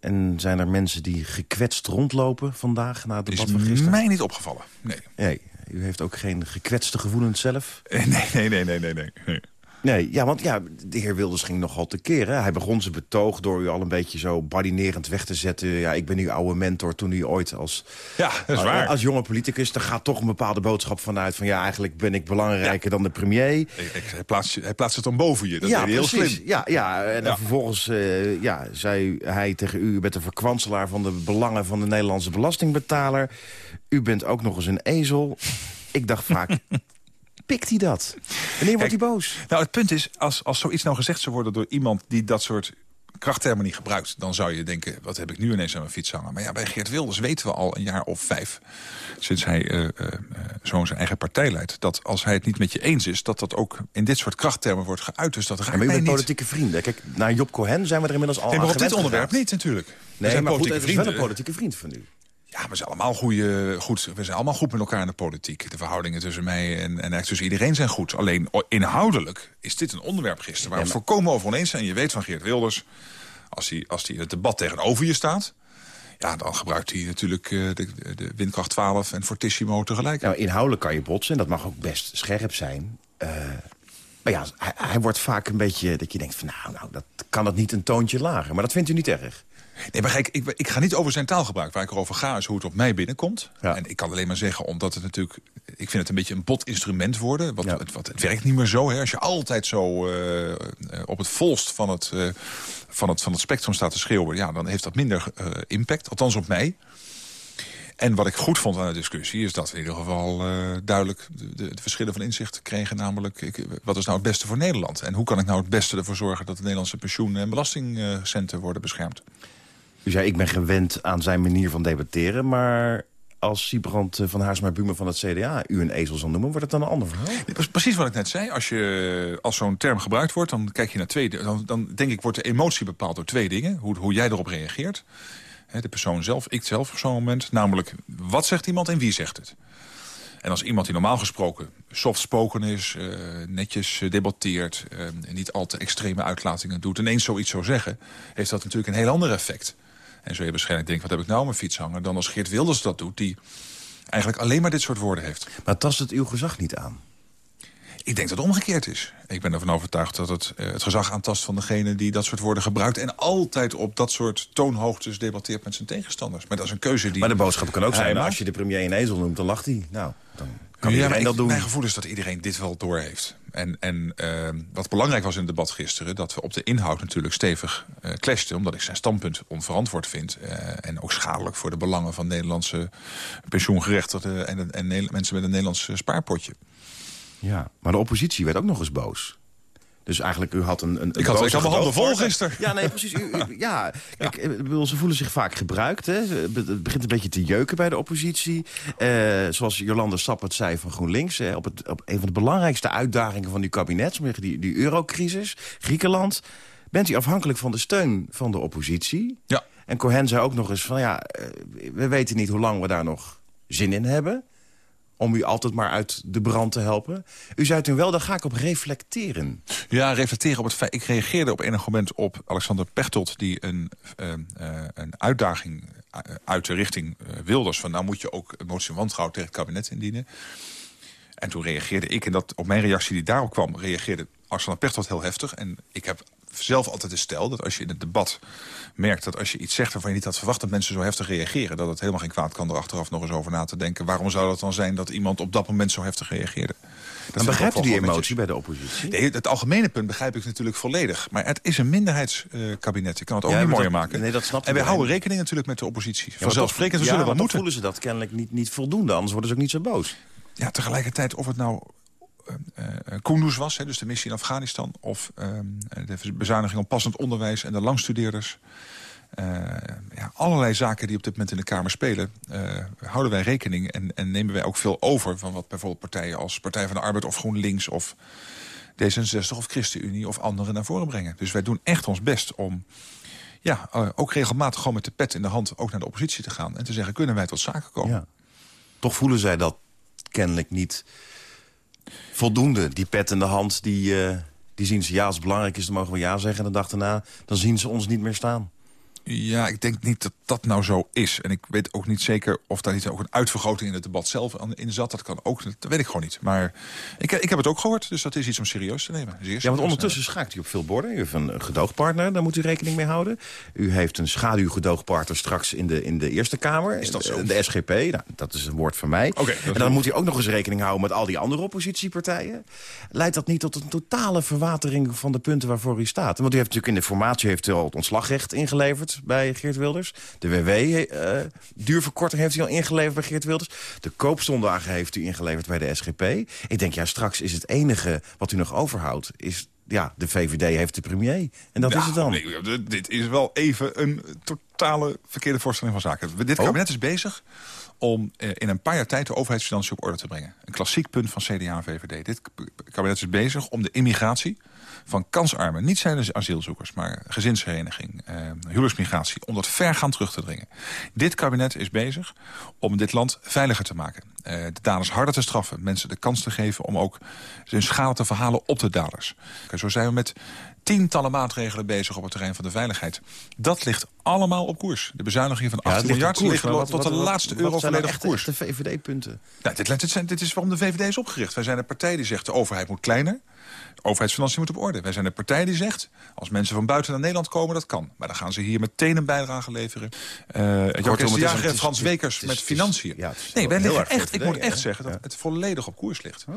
En zijn er mensen die gekwetst rondlopen vandaag na het debat van gisteren? is mij niet opgevallen, nee. Nee, u heeft ook geen gekwetste gevoelens zelf? <laughs> Nee, nee, nee, nee, nee. nee. Nee, ja, want ja, de heer Wilders ging nogal te keren. Hij begon zijn betoog door u al een beetje zo badinerend weg te zetten. Ja, ik ben uw oude mentor toen u ooit als, ja, dat is waar. als jonge politicus... daar gaat toch een bepaalde boodschap vanuit van... ja, eigenlijk ben ik belangrijker ja. dan de premier. Hij plaatst, hij plaatst het dan boven je, dat ja, is heel precies. slim. Ja, ja, en vervolgens uh, ja, zei hij tegen u... u bent een verkwanselaar van de belangen van de Nederlandse belastingbetaler. U bent ook nog eens een ezel. Ik dacht vaak, <laughs> pikt hij dat? Wanneer wordt hij boos? Nou, het punt is, als, als zoiets nou gezegd zou worden door iemand die dat soort krachttermen niet gebruikt... dan zou je denken, wat heb ik nu ineens aan mijn fiets hangen? Maar ja, bij Geert Wilders weten we al een jaar of vijf... sinds hij uh, uh, zo zijn eigen partij leidt... dat als hij het niet met je eens is... dat dat ook in dit soort krachttermen wordt geuit. Dus dat raakt ja, maar politieke vrienden. Kijk, naar Job Cohen zijn we er inmiddels al nee, maar op dit onderwerp niet natuurlijk. Nee, maar goed, het is wel een politieke vriend van u. Ja, we zijn allemaal goede, goed, we zijn allemaal goed met elkaar in de politiek. De verhoudingen tussen mij en, en tussen iedereen zijn goed. Alleen inhoudelijk is dit een onderwerp gisteren... waar we ja, maar... volkomen over oneens zijn. Je weet van Geert Wilders, als hij, als hij in het debat tegenover je staat... ja, dan gebruikt hij natuurlijk uh, de, de windkracht 12 en Fortissimo tegelijk. Nou, inhoudelijk kan je botsen en dat mag ook best scherp zijn... Uh... Maar ja, hij, hij, wordt vaak een beetje dat je denkt van nou, nou, dat kan het niet een toontje lager. Maar dat vindt u niet erg? Nee, maar ik, ik, ik, ga niet over zijn taalgebruik. Waar ik erover ga is hoe het op mij binnenkomt. Ja. En ik kan alleen maar zeggen, omdat het natuurlijk... Ik vind het een beetje een bot instrument worden. Wat, ja. het, wat, het werkt niet meer zo. Hè. Als je altijd zo uh, op het volst van het, uh, van, het, van het spectrum staat te schreeuwen... Ja, dan heeft dat minder uh, impact. Althans op mij. En wat ik goed vond aan de discussie is dat we in ieder geval uh, duidelijk de, de, de, verschillen van inzicht kregen. Namelijk, ik, wat is nou het beste voor Nederland? En hoe kan ik nou het beste ervoor zorgen dat de Nederlandse pensioen- en belastingcenten worden beschermd? Dus ja, ik ben gewend aan zijn manier van debatteren, maar als Siebrand van Haarsma-Buma van het CDA u een ezel zal noemen, wordt het dan een ander verhaal? Precies wat ik net zei. Als, je, als zo'n term gebruikt wordt, dan kijk je naar twee... Dan, dan denk ik, wordt de emotie bepaald door twee dingen. Hoe, hoe jij erop reageert. De persoon zelf, ik zelf op zo'n moment. Namelijk, wat zegt iemand en wie zegt het? En als iemand die normaal gesproken soft-spoken is, uh, netjes debatteert... Uh, niet al te extreme uitlatingen doet, ineens zoiets zou zeggen... heeft dat natuurlijk een heel ander effect. En zul je waarschijnlijk denken, wat heb ik nou mijn fiets hangen... dan als Geert Wilders dat doet, die eigenlijk alleen maar dit soort woorden heeft. Maar tast het uw gezag niet aan? Ik denk dat het omgekeerd is. Ik ben ervan overtuigd dat het eh, het gezag aantast van degene die dat soort woorden gebruikt... en altijd op dat soort toonhoogtes debatteert met zijn tegenstanders. Maar dat is een keuze die... Maar de boodschap kan ook zijn, als je de premier een ezel noemt, dan lacht hij. Nou, dan kan ja, iedereen maar ik- dat doen. Mijn gevoel is dat iedereen dit wel door heeft. En, en eh, wat belangrijk was in het debat gisteren... dat we op de inhoud natuurlijk stevig eh clashten... omdat ik zijn standpunt onverantwoord vind... eh, en ook schadelijk voor de belangen van Nederlandse pensioengerechtigden... en, en Nederla- mensen met een Nederlands spaarpotje. Ja, maar de oppositie werd ook nog eens boos. Dus eigenlijk, u had een... een Ik had- boze ik had mijn handen vol gisteren. Ja, nee, precies. U, u- ja, <laughs> kijk, ik bedoel, ze voelen zich vaak gebruikt. Hè. Het begint een beetje te jeuken bij de oppositie. Eh, zoals Jolande Sap het zei van GroenLinks. Hè, op, het, op een van de belangrijkste uitdagingen van uw kabinet... die, die eurocrisis, Griekenland... bent u afhankelijk van de steun van de oppositie. Ja. En Cohen zei ook nog eens van... ja, eh, we weten niet hoe lang we daar nog zin in hebben om u altijd maar uit de brand te helpen. U zei toen wel, daar ga ik op reflecteren. Ja, reflecteren op het feit... Ik reageerde op enig moment op Alexander Pechtold... die een, eh, eh, een uitdaging eh, uit de richting Wilders... van nou moet je ook een motie van wantrouwen tegen het kabinet indienen. En toen reageerde ik, en dat, op mijn reactie die daarop kwam... reageerde Alexander Pechtold heel heftig. En ik heb zelf altijd de stel dat als je in het debat merkt... dat als je iets zegt waarvan je niet had verwacht dat mensen zo heftig reageren... dat het helemaal geen kwaad kan er achteraf nog eens over na te denken. Waarom zou dat dan zijn dat iemand op dat moment zo heftig reageerde? Dat Dan begrijpt u die emotie bij de oppositie? Nee, het algemene punt begrijp ik natuurlijk volledig. Maar het is een minderheidskabinet. Ik kan het ook Ja, niet mooier dat- maken. nee, dat snapt en wij houden rekening natuurlijk met de oppositie. Ja, Vanzelfsprekend, we zullen ja, maar toch moeten. voelen ze dat kennelijk niet, niet voldoende. Anders worden ze ook niet zo boos. Ja, tegelijkertijd of het nou Kunduz was, hè, dus de missie in Afghanistan... of uh, de bezuiniging op passend onderwijs en de langstudeerders... Uh, ja, allerlei zaken die op dit moment in de Kamer spelen... Houden wij rekening en, en nemen wij ook veel over... van wat bijvoorbeeld partijen als Partij van de Arbeid of GroenLinks... of D66 of ChristenUnie of anderen naar voren brengen. Dus wij doen echt ons best om ja, ook regelmatig gewoon met de pet in de hand... ook naar de oppositie te gaan en te zeggen, kunnen wij tot zaken komen? Toch voelen zij dat kennelijk niet voldoende. Die pet in de hand, die, uh, die zien ze ja, als het belangrijk is, dan mogen we ja zeggen. En de dag daarna, dan zien ze ons niet meer staan. Ja, ik denk niet dat dat nou zo is. En ik weet ook niet zeker of daar niet ook een uitvergroting in het debat zelf in zat. Dat kan ook, dat weet ik gewoon niet. Maar ik, ik heb het ook gehoord, dus dat is iets om serieus te nemen. Ja, want ondertussen schaakt u op veel borden. U heeft een gedoogpartner, daar moet u rekening mee houden. U heeft een schaduwgedoogpartner straks in de, in de Eerste Kamer. Is dat zo? De, SGP, nou, dat is een woord van mij. Okay, en dan moet u ook nog eens rekening houden met al die andere oppositiepartijen. Leidt dat niet tot een totale verwatering van de punten waarvoor u staat? Want u heeft natuurlijk in de formatie heeft u al het ontslagrecht ingeleverd bij Geert Wilders. De WW-duurverkorting heeft u al ingeleverd bij Geert Wilders. De koopstondagen heeft u ingeleverd bij de SGP. Ik denk, ja, straks is het enige wat u nog overhoudt... is ja, de VVD heeft de premier. En dat nou, is het dan. Nee, dit is wel even een totale verkeerde voorstelling van zaken. Dit kabinet oh? is bezig om eh, in een paar jaar tijd de overheidsfinanciën op orde te brengen. Een klassiek punt van CDA en VVD. Dit kabinet is bezig om de immigratie van kansarmen, niet zijn asielzoekers... maar gezinshereniging, eh, huwelijksmigratie, om dat vergaand terug te dringen. Dit kabinet is bezig om dit land veiliger te maken. Uh, de daders harder te straffen, mensen de kans te geven... om ook hun schade te verhalen op de daders. Zo zijn we met tientallen maatregelen bezig op het terrein van de veiligheid. Dat ligt allemaal op koers. De bezuinigingen van 18 ja, miljard koers, liggen wat, tot de laatste wat, euro volledig op koers. de VVD-punten? Nou, dit, dit, zijn, dit is waarom de VVD is opgericht. Wij zijn een partij die zegt de overheid moet kleiner... De overheidsfinanciën moet op orde. Wij zijn een partij die zegt, als mensen van buiten naar Nederland komen, dat kan. Maar dan gaan ze hier meteen een bijdrage leveren. Uh, Jan de Jager en Frans Wekers met financiën. Ja, nee, wij liggen echt, ik moet echt zeggen dat het volledig op koers ligt. Oh.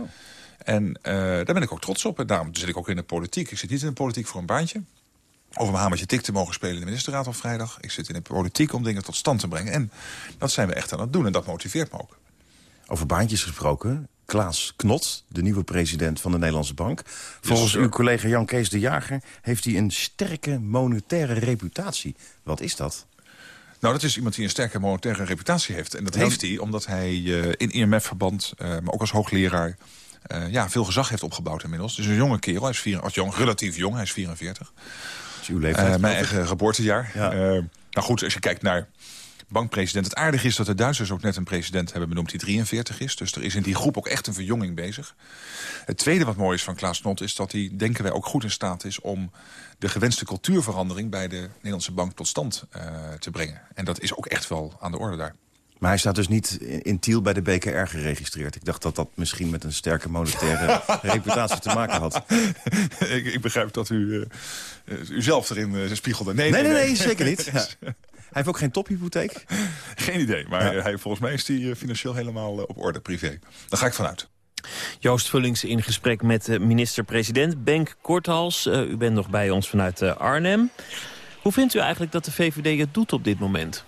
En uh, daar ben ik ook trots op. En daarom zit ik ook in de politiek. Ik zit niet in de politiek voor een baantje. Over mijn hamertje tik te mogen spelen in de ministerraad op vrijdag. Ik zit in de politiek om dingen tot stand te brengen. En dat zijn we echt aan het doen. En dat motiveert me ook. Over baantjes gesproken. Klaas Knot, de nieuwe president van de Nederlandse Bank. Volgens yes, uw collega Jan Kees de Jager heeft hij een sterke monetaire reputatie. Wat is dat? Nou, dat is iemand die een sterke monetaire reputatie heeft. En dat ja. heeft hij omdat hij uh, in IMF-verband, uh, maar ook als hoogleraar... Uh, ja, veel gezag heeft opgebouwd inmiddels. Dus een jonge kerel, hij is vier, als jong, relatief jong, hij is 44. Is uw leeftijd. mijn eigen geboortejaar. Ja. nou goed, als je kijkt naar bankpresident. Het aardige is dat de Duitsers ook net een president hebben benoemd die 43 is. Dus er is in die groep ook echt een verjonging bezig. Het tweede wat mooi is van Klaas Knot is dat hij, denken wij, ook goed in staat is... om de gewenste cultuurverandering bij de Nederlandse bank tot stand uh, te brengen. En dat is ook echt wel aan de orde daar. Maar hij staat dus niet in Tiel bij de BKR geregistreerd. Ik dacht dat dat misschien met een sterke monetaire <laughs> reputatie te maken had. ik, ik, begrijp dat u uh, u zelf erin uh, spiegelde. Nee nee, nee, nee, nee, zeker niet. <laughs> Ja. Hij heeft ook geen tophypotheek? Geen idee, maar ja. hij, volgens mij is hij financieel helemaal op orde, privé. Daar ga ik vanuit. Joost Vullings in gesprek met de minister-president Benk Korthals. Uh, u bent nog bij ons vanuit Arnhem. Hoe vindt u eigenlijk dat de VVD het doet op dit moment?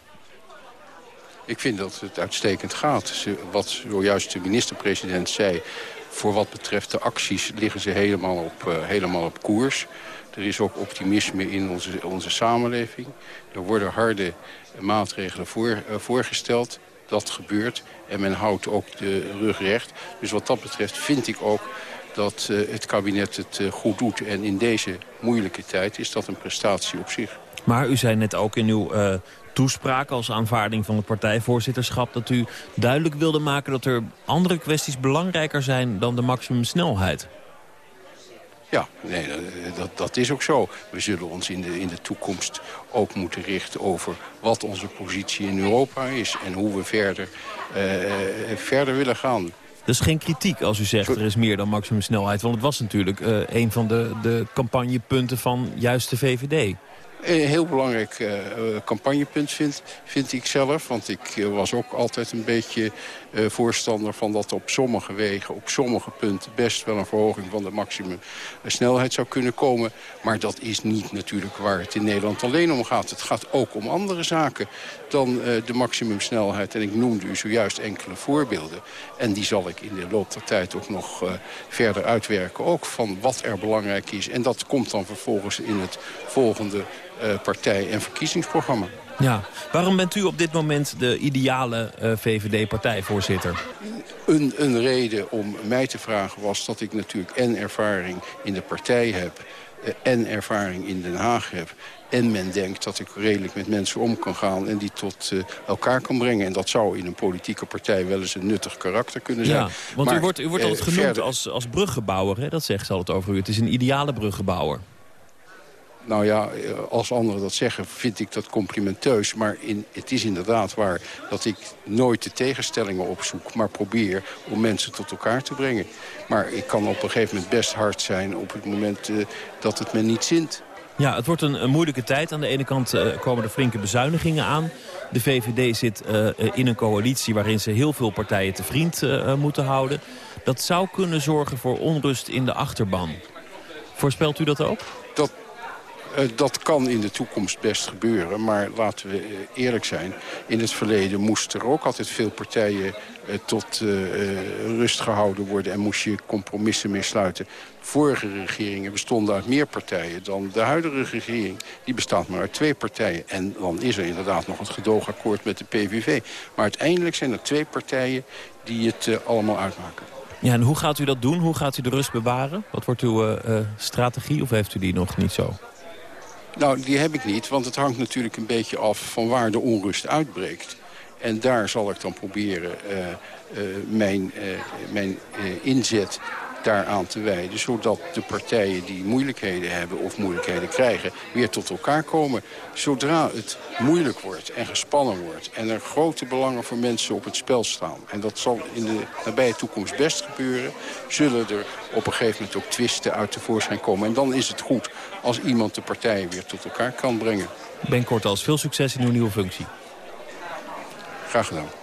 Ik vind dat het uitstekend gaat. Wat zojuist de minister-president zei... voor wat betreft de acties liggen ze helemaal op, uh, helemaal op koers. Er is ook optimisme in onze, onze samenleving. Er worden harde maatregelen voor, uh, voorgesteld. Dat gebeurt. En men houdt ook de rug recht. Dus wat dat betreft vind ik ook dat uh, het kabinet het goed doet. En in deze moeilijke tijd is dat een prestatie op zich. Maar u zei net ook in uw toespraak als aanvaarding van het partijvoorzitterschap... dat u duidelijk wilde maken dat er andere kwesties belangrijker zijn dan de maximumsnelheid. Ja, nee, dat, dat is ook zo. We zullen ons in de, in de toekomst ook moeten richten over wat onze positie in Europa is... en hoe we verder, uh, verder willen gaan. Dus geen kritiek als u zegt er is meer dan maximumsnelheid. Want het was natuurlijk uh, een van de, de campagnepunten van juist de VVD. Een heel belangrijk uh, campagnepunt vind, vind ik zelf. Want ik uh, was ook altijd een beetje voorstander van dat op sommige wegen... op sommige punten best wel een verhoging van de maximum snelheid zou kunnen komen. Maar dat is niet natuurlijk waar het in Nederland alleen om gaat. Het gaat ook om andere zaken dan de maximumsnelheid. En ik noemde u zojuist enkele voorbeelden. En die zal ik in de loop der tijd ook nog verder uitwerken. Ook van wat er belangrijk is. En dat komt dan vervolgens in het volgende partij- en verkiezingsprogramma. Ja, waarom bent u op dit moment de ideale uh, VVD-partijvoorzitter? Een, een reden om mij te vragen was dat ik natuurlijk en ervaring in de partij heb... Uh, en ervaring in Den Haag heb. En men denkt dat ik redelijk met mensen om kan gaan en die tot uh, elkaar kan brengen. En dat zou in een politieke partij wel eens een nuttig karakter kunnen zijn. Ja, want maar, u wordt, u wordt altijd genoemd verder... als, als bruggenbouwer, hè? dat zegt ze altijd over u. Het is een ideale bruggenbouwer. Nou ja, als anderen dat zeggen, vind ik dat complimenteus. Maar in, het is inderdaad waar dat ik nooit de tegenstellingen opzoek... maar probeer om mensen tot elkaar te brengen. Maar ik kan op een gegeven moment best hard zijn... op het moment uh, dat het me niet zint. Ja, het wordt een, een, moeilijke tijd. Aan de ene kant uh, komen er flinke bezuinigingen aan. De VVD zit uh, in een coalitie waarin ze heel veel partijen te vriend moeten houden. Dat zou kunnen zorgen voor onrust in de achterban. Voorspelt u dat ook? Dat dat kan in de toekomst best gebeuren. Maar laten we uh, eerlijk zijn. In het verleden moesten er ook altijd veel partijen uh, tot rust gehouden worden. En moest je compromissen mee sluiten. Vorige regeringen bestonden uit meer partijen dan de huidige regering. Die bestaat maar uit twee partijen. En dan is er inderdaad nog het gedoogakkoord met de PVV. Maar uiteindelijk zijn er twee partijen die het allemaal uitmaken. Ja, en hoe gaat u dat doen? Hoe gaat u de rust bewaren? Wat wordt uw strategie of heeft u die nog niet zo? Nou, die heb ik niet, want het hangt natuurlijk een beetje af van waar de onrust uitbreekt. En daar zal ik dan proberen uh, uh, mijn, uh, mijn inzet daaraan te wijden. Zodat de partijen die moeilijkheden hebben of moeilijkheden krijgen... weer tot elkaar komen. Zodra het moeilijk wordt en gespannen wordt... en er grote belangen voor mensen op het spel staan... en dat zal in de nabije toekomst best gebeuren... zullen er op een gegeven moment ook twisten uit tevoorschijn komen. En dan is het goed als iemand de partijen weer tot elkaar kan brengen. Ben Kortals, veel succes in uw nieuwe functie. Graag gedaan.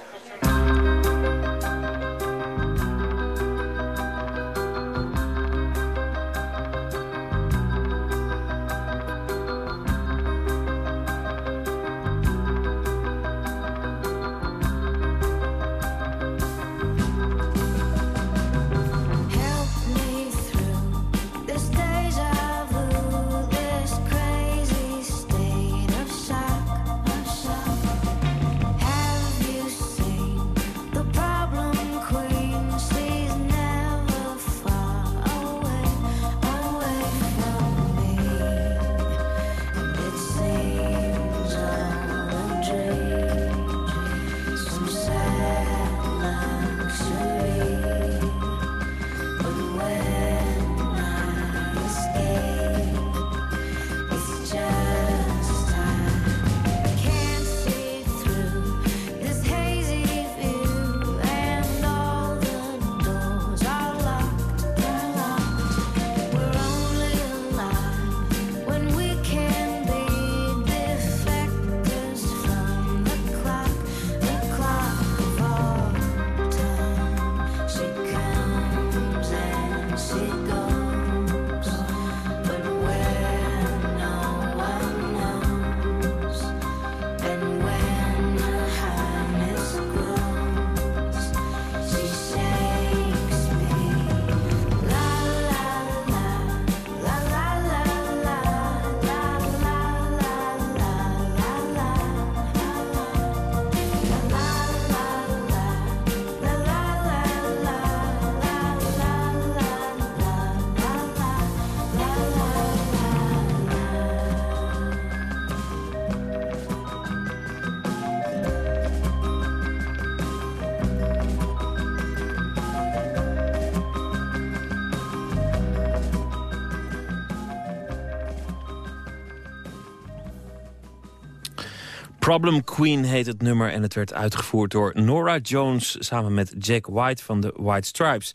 Problem Queen heet het nummer en het werd uitgevoerd door Nora Jones... samen met Jack White van de White Stripes.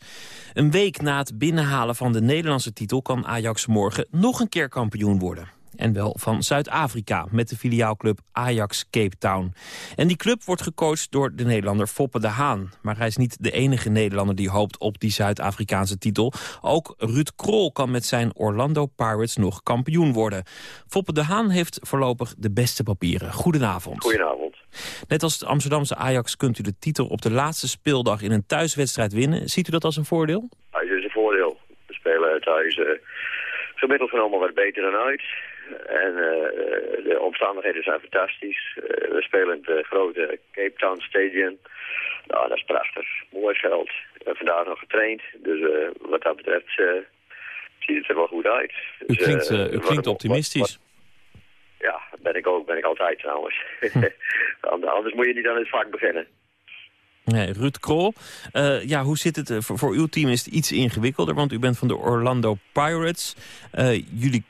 Een week na het binnenhalen van de Nederlandse titel... kan Ajax morgen nog een keer kampioen worden. En wel van Zuid-Afrika met de filiaalclub Ajax Cape Town. En die club wordt gecoacht door de Nederlander Foppe de Haan. Maar hij is niet de enige Nederlander die hoopt op die Zuid-Afrikaanse titel. Ook Ruud Krol kan met zijn Orlando Pirates nog kampioen worden. Foppe de Haan heeft voorlopig de beste papieren. Goedenavond. Goedenavond. Net als het Amsterdamse Ajax kunt u de titel op de laatste speeldag in een thuiswedstrijd winnen. Ziet u dat als een voordeel? Thuis is een voordeel. We spelen thuis uh, gemiddeld genomen wat beter dan uit. En uh, de omstandigheden zijn fantastisch. Uh, we spelen in het grote Cape Town Stadium. Nou, dat is prachtig. Mooi veld. En vandaag nog getraind. Dus uh, wat dat betreft ziet het er wel goed uit. U dus, klinkt, u klinkt optimistisch. Wat, wat, ja, ben ik ook. Ben ik altijd trouwens. <laughs> Hm. Anders moet je niet aan het vak beginnen. Nee, Ruud Krol. Uh, ja, hoe zit het? Voor, voor, uw team is het iets ingewikkelder, want u bent van de Orlando Pirates. Uh, jullie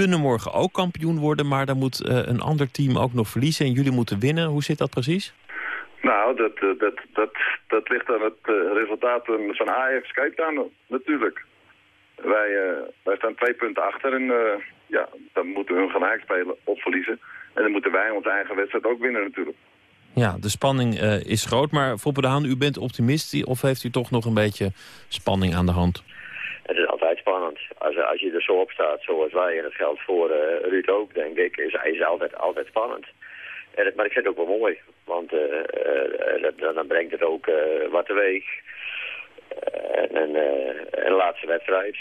kunnen morgen ook kampioen worden, maar dan moet uh, een ander team ook nog verliezen en jullie moeten winnen. Hoe zit dat precies? Nou, dat, dat, dat, dat ligt aan het resultaat van Ajax Cape Town natuurlijk. Wij, wij staan twee punten achter en ja, dan moeten we hun gelijk spelen of verliezen. En dan moeten wij onze eigen wedstrijd ook winnen natuurlijk. Ja, de spanning is groot. Maar Foppe de Haan, u bent optimist of heeft u toch nog een beetje spanning aan de hand? Het is altijd spannend. Als, als je er zo op staat, zoals wij, en het geldt voor uh, Ruud ook, denk ik, is, is altijd, altijd spannend. En het, maar ik vind het ook wel mooi, want uh, dat, dan brengt het ook wat teweeg. en, en, de laatste wedstrijd,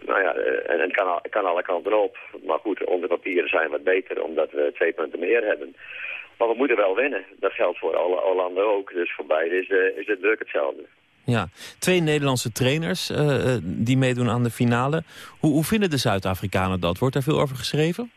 nou ja, en het kan, kan alle kanten op. Maar goed, onze papieren zijn wat beter, omdat we twee punten meer hebben. Maar we moeten wel winnen. Dat geldt voor alle Orlando ook. Dus voor beide is de, is de druk hetzelfde. Ja, twee Nederlandse trainers uh, die meedoen aan de finale. Hoe, hoe vinden de Zuid-Afrikanen dat? Wordt daar veel over geschreven?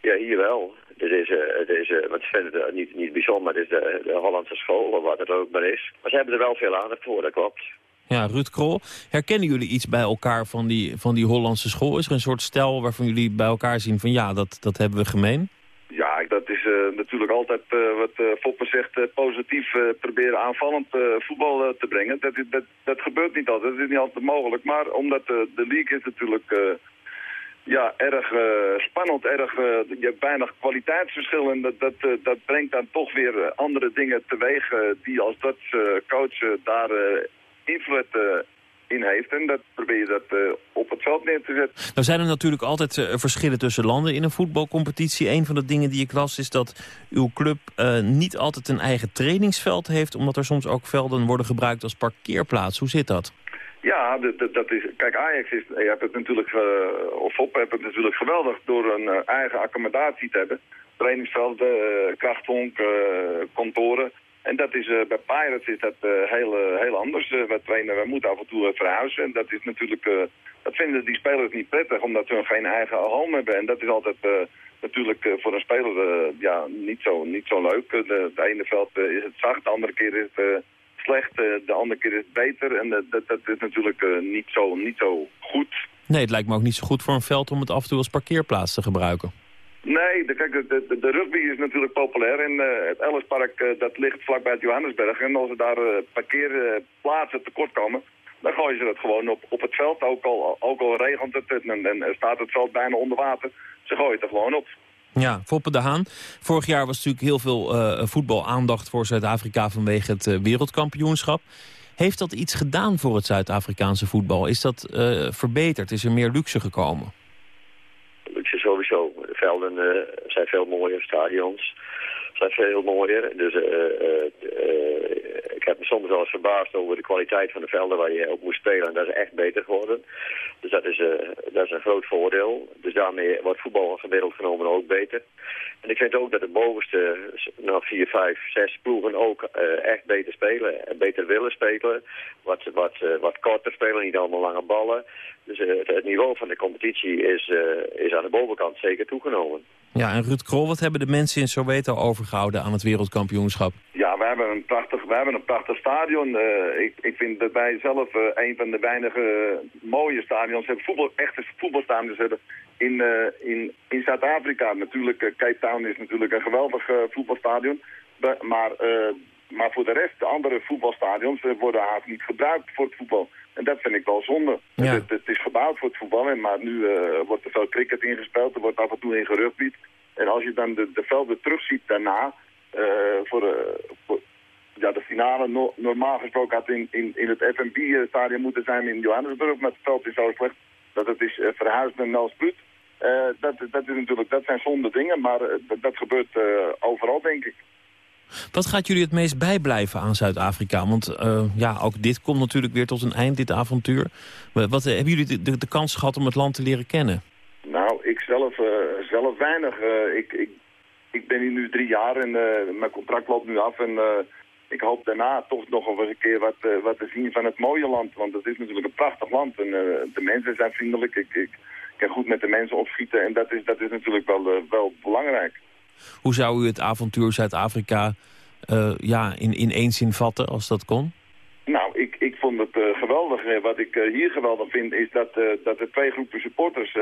Ja, hier wel. Dit is, uh, dit is uh, wat het niet, niet bijzonder, dit is de, de Hollandse school, of wat het ook maar is. Maar ze hebben er wel veel aandacht voor, dat klopt. Ja, Ruud Krol, herkennen jullie iets bij elkaar van die, van die Hollandse school? Is er een soort stijl waarvan jullie bij elkaar zien van ja, dat, dat hebben we gemeen? Dat is uh, natuurlijk altijd uh, wat uh, Foppen zegt, positief proberen aanvallend voetbal te brengen. Dat, dat gebeurt niet altijd, dat is niet altijd mogelijk. Maar omdat de league is natuurlijk ja, erg spannend, erg, je hebt weinig kwaliteitsverschil. En dat, dat, dat brengt dan toch weer andere dingen teweeg die als dat coach daar invloed in heeft. En dat probeer je dat uh, op het veld neer te zetten. Nou zijn er natuurlijk altijd uh, verschillen tussen landen in een voetbalcompetitie. Een van de dingen die ik las is dat uw club uh, niet altijd een eigen trainingsveld heeft... omdat er soms ook velden worden gebruikt als parkeerplaats. Hoe zit dat? Ja, dat, dat is, kijk, Ajax is, je hebt het natuurlijk, of op hebt het natuurlijk geweldig door een eigen accommodatie te hebben. Trainingsvelden, krachthonk, kantoren. En dat is, uh, bij Pirates is dat uh, heel, uh, heel anders. we trainen, we moeten af en toe verhuizen. En dat is natuurlijk, dat vinden die spelers niet prettig, omdat ze geen eigen home hebben. En dat is altijd natuurlijk voor een speler ja, niet, zo, niet zo leuk. Het ene veld is het zacht, de andere keer is het slecht, de andere keer is het beter. En dat, dat is natuurlijk niet, zo, niet zo goed. Nee, het lijkt me ook niet zo goed voor een veld om het af en toe als parkeerplaats te gebruiken. Nee, de, kijk, de, de, de, rugby is natuurlijk populair en uh, het Ellispark uh, dat ligt vlakbij het Johannesberg. En als er daar uh, parkeerplaatsen tekort komen, dan gooien ze dat gewoon op, op het veld. Ook al, ook al regent het en, en, staat het veld bijna onder water. Ze gooien het er gewoon op. Ja, Foppe de Haan. Vorig jaar was natuurlijk heel veel voetbalaandacht voor Zuid-Afrika vanwege het wereldkampioenschap. Heeft dat iets gedaan voor het Zuid-Afrikaanse voetbal? Is dat verbeterd? Is er meer luxe gekomen? Luxe sowieso uh, zijn veel mooier, stadions zijn veel mooier. Dus uh, ik heb me soms wel eens verbaasd over de kwaliteit van de velden waar je op moest spelen. En dat is echt beter geworden. Dus dat is, dat is een groot voordeel. Dus daarmee wordt voetbal gemiddeld genomen ook beter. En ik vind ook dat de bovenste, nou vier, vijf, zes ploegen ook echt beter spelen. En beter willen spelen. Wat, wat, wat korter spelen, niet allemaal lange ballen. Dus het, het, niveau van de competitie is, is aan de bovenkant zeker toegenomen. Ja, en Ruud Krol, wat hebben de mensen in Soweto overgehouden aan het wereldkampioenschap? Ja, we hebben een prachtig, we hebben een prachtig stadion. Uh, ik, ik vind dat wij zelf uh, een van de weinige mooie stadions hebben. Voetbal, echte voetbalstadions hebben in, eh, in, in Zuid-Afrika. Natuurlijk, eh, Cape Town is natuurlijk een geweldig eh, voetbalstadion. Maar, eh, maar voor de rest, de andere voetbalstadions eh, worden haast niet gebruikt voor het voetbal. En dat vind ik wel zonde. Ja. Het, het is gebouwd voor het voetbal, en maar nu eh, wordt er veel cricket ingespeeld. Er wordt af en toe in gerugbied. En als je dan de, de velden terugziet daarna, eh, voor, de, voor ja, de finale no- normaal gesproken had in, in, in het FNB-stadion moeten zijn in Johannesburg, maar het veld is zo slecht dat het is verhuisd naar Nelspruit. Eh dat, dat, is natuurlijk, dat zijn zonde dingen, maar dat, dat gebeurt overal, denk ik. Wat gaat jullie het meest bijblijven aan Zuid-Afrika? Want eh, ja, ook dit komt natuurlijk weer tot een eind, dit avontuur. Wat, eh, hebben jullie de, de, kans gehad om het land te leren kennen? Nou, ik zelf, eh, zelf weinig. Ik, ik, ik ben hier nu drie jaar en mijn contract loopt nu af. En ik hoop daarna toch nog een keer wat, wat te zien van het mooie land. Want het is natuurlijk een prachtig land. En de mensen zijn vriendelijk. Ik, ik kan goed met de mensen opschieten. En dat is, dat is natuurlijk wel, wel belangrijk. Hoe zou u het avontuur Zuid-Afrika eh, ja, in, in één zin vatten, als dat kon? Nou, ik, ik vond het eh, geweldig. Eh, wat ik hier geweldig vind is dat, dat er twee groepen supporters...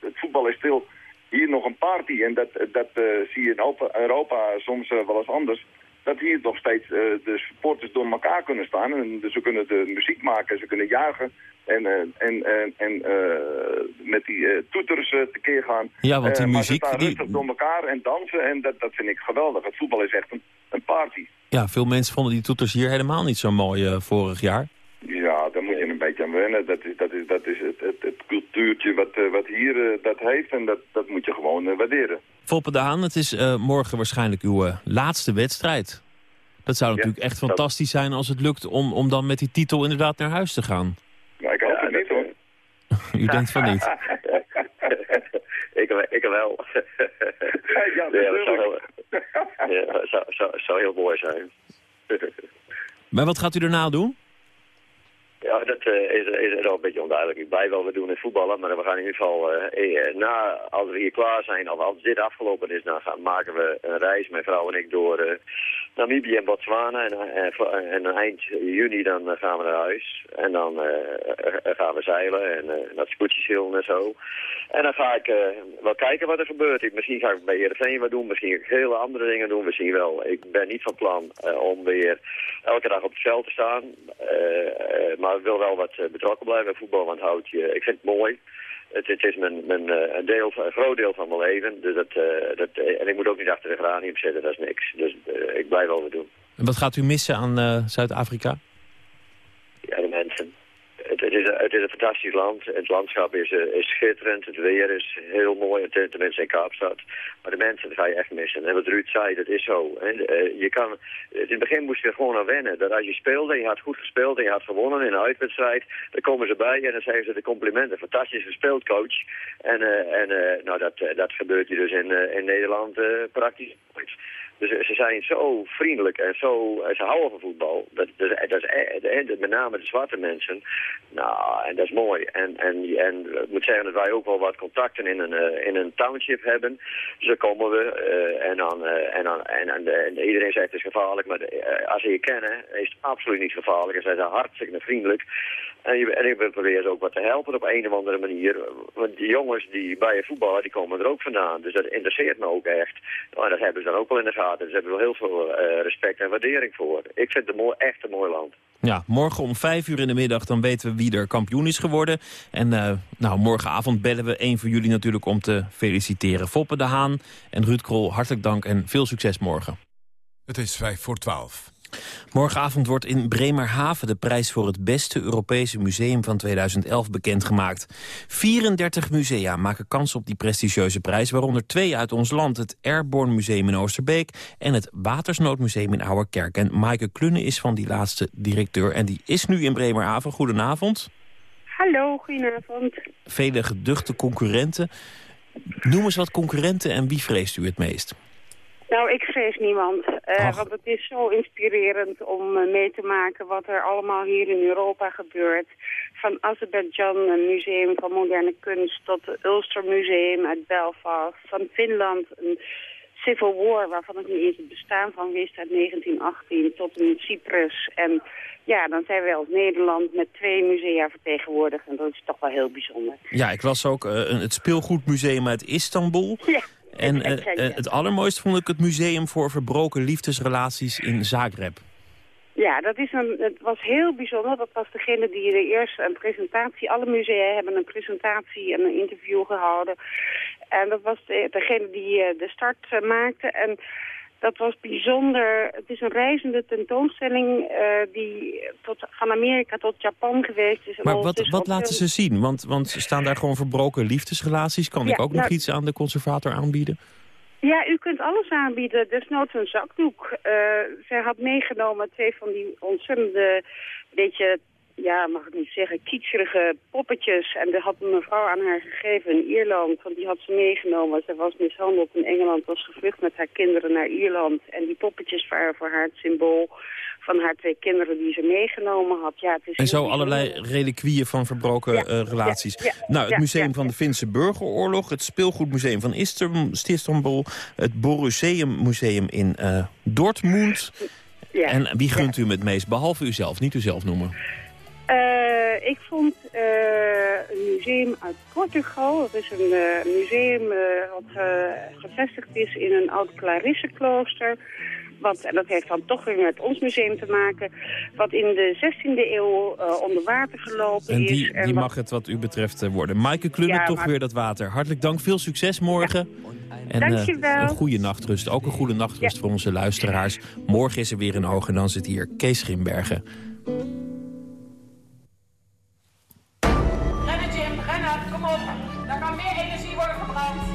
het voetbal is stil, hier nog een party. En dat, dat zie je in Opa- Europa soms wel eens anders. Dat hier nog steeds eh, de supporters door elkaar kunnen staan. En ze kunnen de muziek maken, ze kunnen juichen. En, eh, en, en, en eh, met die toeters tekeer gaan. Ja, want die maar muziek, ze staan die- rustig door elkaar en dansen. En dat, dat vind ik geweldig. Het voetbal is echt een, een party. Ja, veel mensen vonden die toeters hier helemaal niet zo mooi vorig jaar. Ja, daar moet je een beetje aan wennen. Dat is, dat is, dat is het, het, het cultuurtje wat, eh, wat hier eh, dat heeft en dat, dat moet je gewoon eh, waarderen. Foppe de Haan, het is eh, morgen waarschijnlijk uw laatste wedstrijd. Dat zou natuurlijk echt fantastisch zijn als het lukt om, om dan met die titel inderdaad naar huis te gaan. Nou, ik hoop het niet hoor. <laughs> <laughs> U denkt van niet. ik, wel- ik wel. ja, dat zou, ja, dat zou, zou, zou heel mooi zijn. Maar wat gaat u daarna doen? Ja, dat eh, is, is, is al een beetje onduidelijk. Ik blijf wel weer doen in voetballen, maar we gaan in ieder geval, eh, eh, na, als we hier klaar zijn, of als dit afgelopen is, dan gaan, maken we een reis, mijn vrouw en ik, door eh, Namibië en Botswana. En, eind juni dan gaan we naar huis. En dan gaan we zeilen en uh, naar Scootjeshillen en zo. En dan ga ik wel kijken wat er gebeurt. Ik, misschien ga ik bij Heerenveen wat doen, misschien hele andere dingen doen, misschien wel. Ik ben niet van plan om weer elke dag op het veld te staan. Eh, maar wil wel wat eh, betrokken blijven bij voetbal, want houd je, ik vind het mooi. Het, het is mijn, mijn, eh, een, deel, een groot deel van mijn leven. Dus dat, eh, dat, en ik moet ook niet achter de geranium zitten, dat is niks. Dus ik blijf wel wat doen. En wat gaat u missen aan Zuid-Afrika? Het, is, een- het is een fantastisch land. Het landschap is, eh, is schitterend. Het weer is heel mooi. Tenminste in Kaapstad. Maar de mensen ga je echt missen. En wat Ruud zei, dat is zo. Eh, je kan, in het begin moest je er gewoon aan wennen. Dat als je speelde je had goed gespeeld en je had gewonnen in een uitwedstrijd. Dan komen ze bij en dan zeggen ze de complimenten. Fantastisch gespeeld, coach. En, eh, en eh, nou, dat, eh, dat gebeurt hier dus in, eh, in Nederland eh, praktisch. Dus eh, ze zijn zo vriendelijk en zo, ze houden van voetbal. Dat, dat, dat is, eh, en met name de zwarte mensen. Nou, en dat is mooi. En, en, en ik moet zeggen dat wij ook wel wat contacten in een, eh, in een township hebben. Dus dan komen we eh, en, dan, eh, en, dan, en, en, en iedereen zegt het is gevaarlijk. Maar eh, als ze je kennen, is het absoluut niet gevaarlijk. En zij zijn hartstikke vriendelijk. En, je, en ik probeer ze ook wat te helpen op een of andere manier. Want die jongens die bij je voetballen, die komen er ook vandaan. Dus dat interesseert me ook echt. Nou, en dat hebben ze dan ook wel in de gaten. Dus daar hebben we wel heel veel eh, respect en waardering voor. Ik vind het mooi, echt een mooi land. Ja, morgen om vijf uur in de middag dan weten we wie er kampioen is geworden. En eh, nou, morgenavond bellen we een van jullie natuurlijk om te feliciteren. Foppe de Haan en Ruud Krol, hartelijk dank en veel succes morgen. Het is vijf voor twaalf. Morgenavond wordt in Bremerhaven de prijs voor het beste Europese museum van 2011 bekendgemaakt. 34 musea maken kans op die prestigieuze prijs, waaronder twee uit ons land. Het Airborne Museum in Oosterbeek en het Watersnoodmuseum in Ouwerkerk. En Maaike Klunne is van die laatste directeur en die is nu in Bremerhaven. Goedenavond. Hallo, goedenavond. Vele geduchte concurrenten. Noem eens wat concurrenten en wie vreest u het meest? Nou, ik vrees niemand. eh, want het is zo inspirerend om eh, mee te maken wat er allemaal hier in Europa gebeurt. Van Azerbeidzjan, een museum van moderne kunst, tot het Ulster Museum uit Belfast. Van Finland, een Civil War, waarvan ik niet eens het bestaan van wist, uit 1918 tot met Cyprus. En ja, dan zijn wij als Nederland met twee musea vertegenwoordigd. En dat is toch wel heel bijzonder. Ja, ik las ook een- het speelgoedmuseum uit Istanbul. Ja. En eh, eh, het allermooiste vond ik het museum voor verbroken liefdesrelaties in Zagreb. Ja, dat is een, het was heel bijzonder. Dat was degene die de eerste een presentatie... Alle musea hebben een presentatie en een interview gehouden. En dat was de, degene die eh, de start maakte. En dat was bijzonder. Het is een reizende tentoonstelling eh, die tot, van Amerika tot Japan geweest is. Maar wat, ondertussen wat laten ze zien? Want, want staan daar gewoon verbroken liefdesrelaties? Kan ik ook nog nou- iets aan de conservator aanbieden? Ja, u kunt alles aanbieden. Desnoods een zakdoek. Eh zij had meegenomen twee van die ontzettende, beetje, ja, mag ik niet zeggen, kietserige poppetjes. En dat had een mevrouw aan haar gegeven in Ierland. Want die had ze meegenomen. Ze was mishandeld in Engeland, was gevlucht met haar kinderen naar Ierland. En die poppetjes waren voor haar het symbool van haar twee kinderen die ze meegenomen had. Ja, het is En zo allerlei reliquieën van verbroken Ja, eh, relaties. ja, ja, nou, het museum van de Finse Burgeroorlog, het speelgoedmuseum van Istanbul, het Borusseum Museum in eh, Dortmund. Ja, en wie gunt u hem het meest, behalve uzelf, niet uzelf noemen? Eh, ik vond eh, een museum uit Portugal. Dat is een eh, museum wat gevestigd is in een oud Clarissenklooster. Wat, en dat heeft dan toch weer met ons museum te maken. Wat in de 16e eeuw onder water gelopen En is. en die wat- mag het wat u betreft worden. Maaike Klunne, Ja, toch maar- weer dat water. Hartelijk dank, veel succes morgen. En Dankjewel. een goede nachtrust. Ook een goede nachtrust voor onze luisteraars. Morgen is er weer een oog en dan zit hier Kees Schimbergen.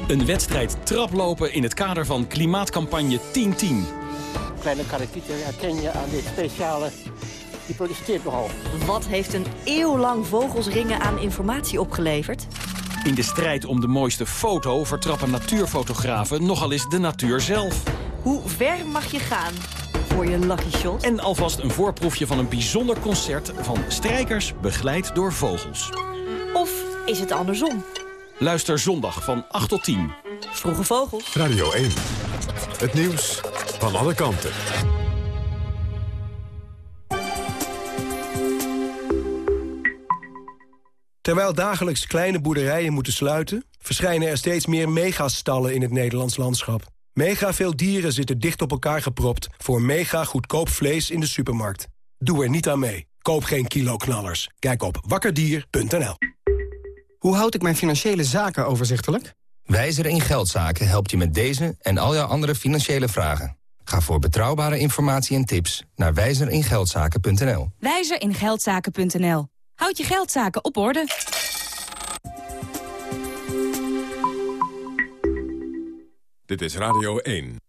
Een wedstrijd traplopen in het kader van klimaatcampagne 1010. Kleine karakieten herken je aan dit speciale... Die protesteert nogal. Wat heeft een eeuw lang vogelsringen aan informatie opgeleverd? In de strijd om de mooiste foto vertrappen natuurfotografen nogal eens de natuur zelf. Hoe ver mag je gaan voor je lucky shot? En alvast een voorproefje van een bijzonder concert van strijkers begeleid door vogels. Of is het andersom? Luister zondag van 8 tot 10. Vroege vogels. Radio 1. Het nieuws van alle kanten. Terwijl dagelijks kleine boerderijen moeten sluiten... verschijnen er steeds meer megastallen in het Nederlands landschap. Mega veel dieren zitten dicht op elkaar gepropt... voor mega goedkoop vlees in de supermarkt. Doe er niet aan mee. Koop geen kiloknallers. Kijk op wakkerdier.nl. Hoe houd ik mijn financiële zaken overzichtelijk? Wijzer in Geldzaken helpt je met deze en al jouw andere financiële vragen. Ga voor betrouwbare informatie en tips naar wijzeringeldzaken.nl. Wijzer in geldzaken.nl. Houd je geldzaken op orde. Dit is Radio 1.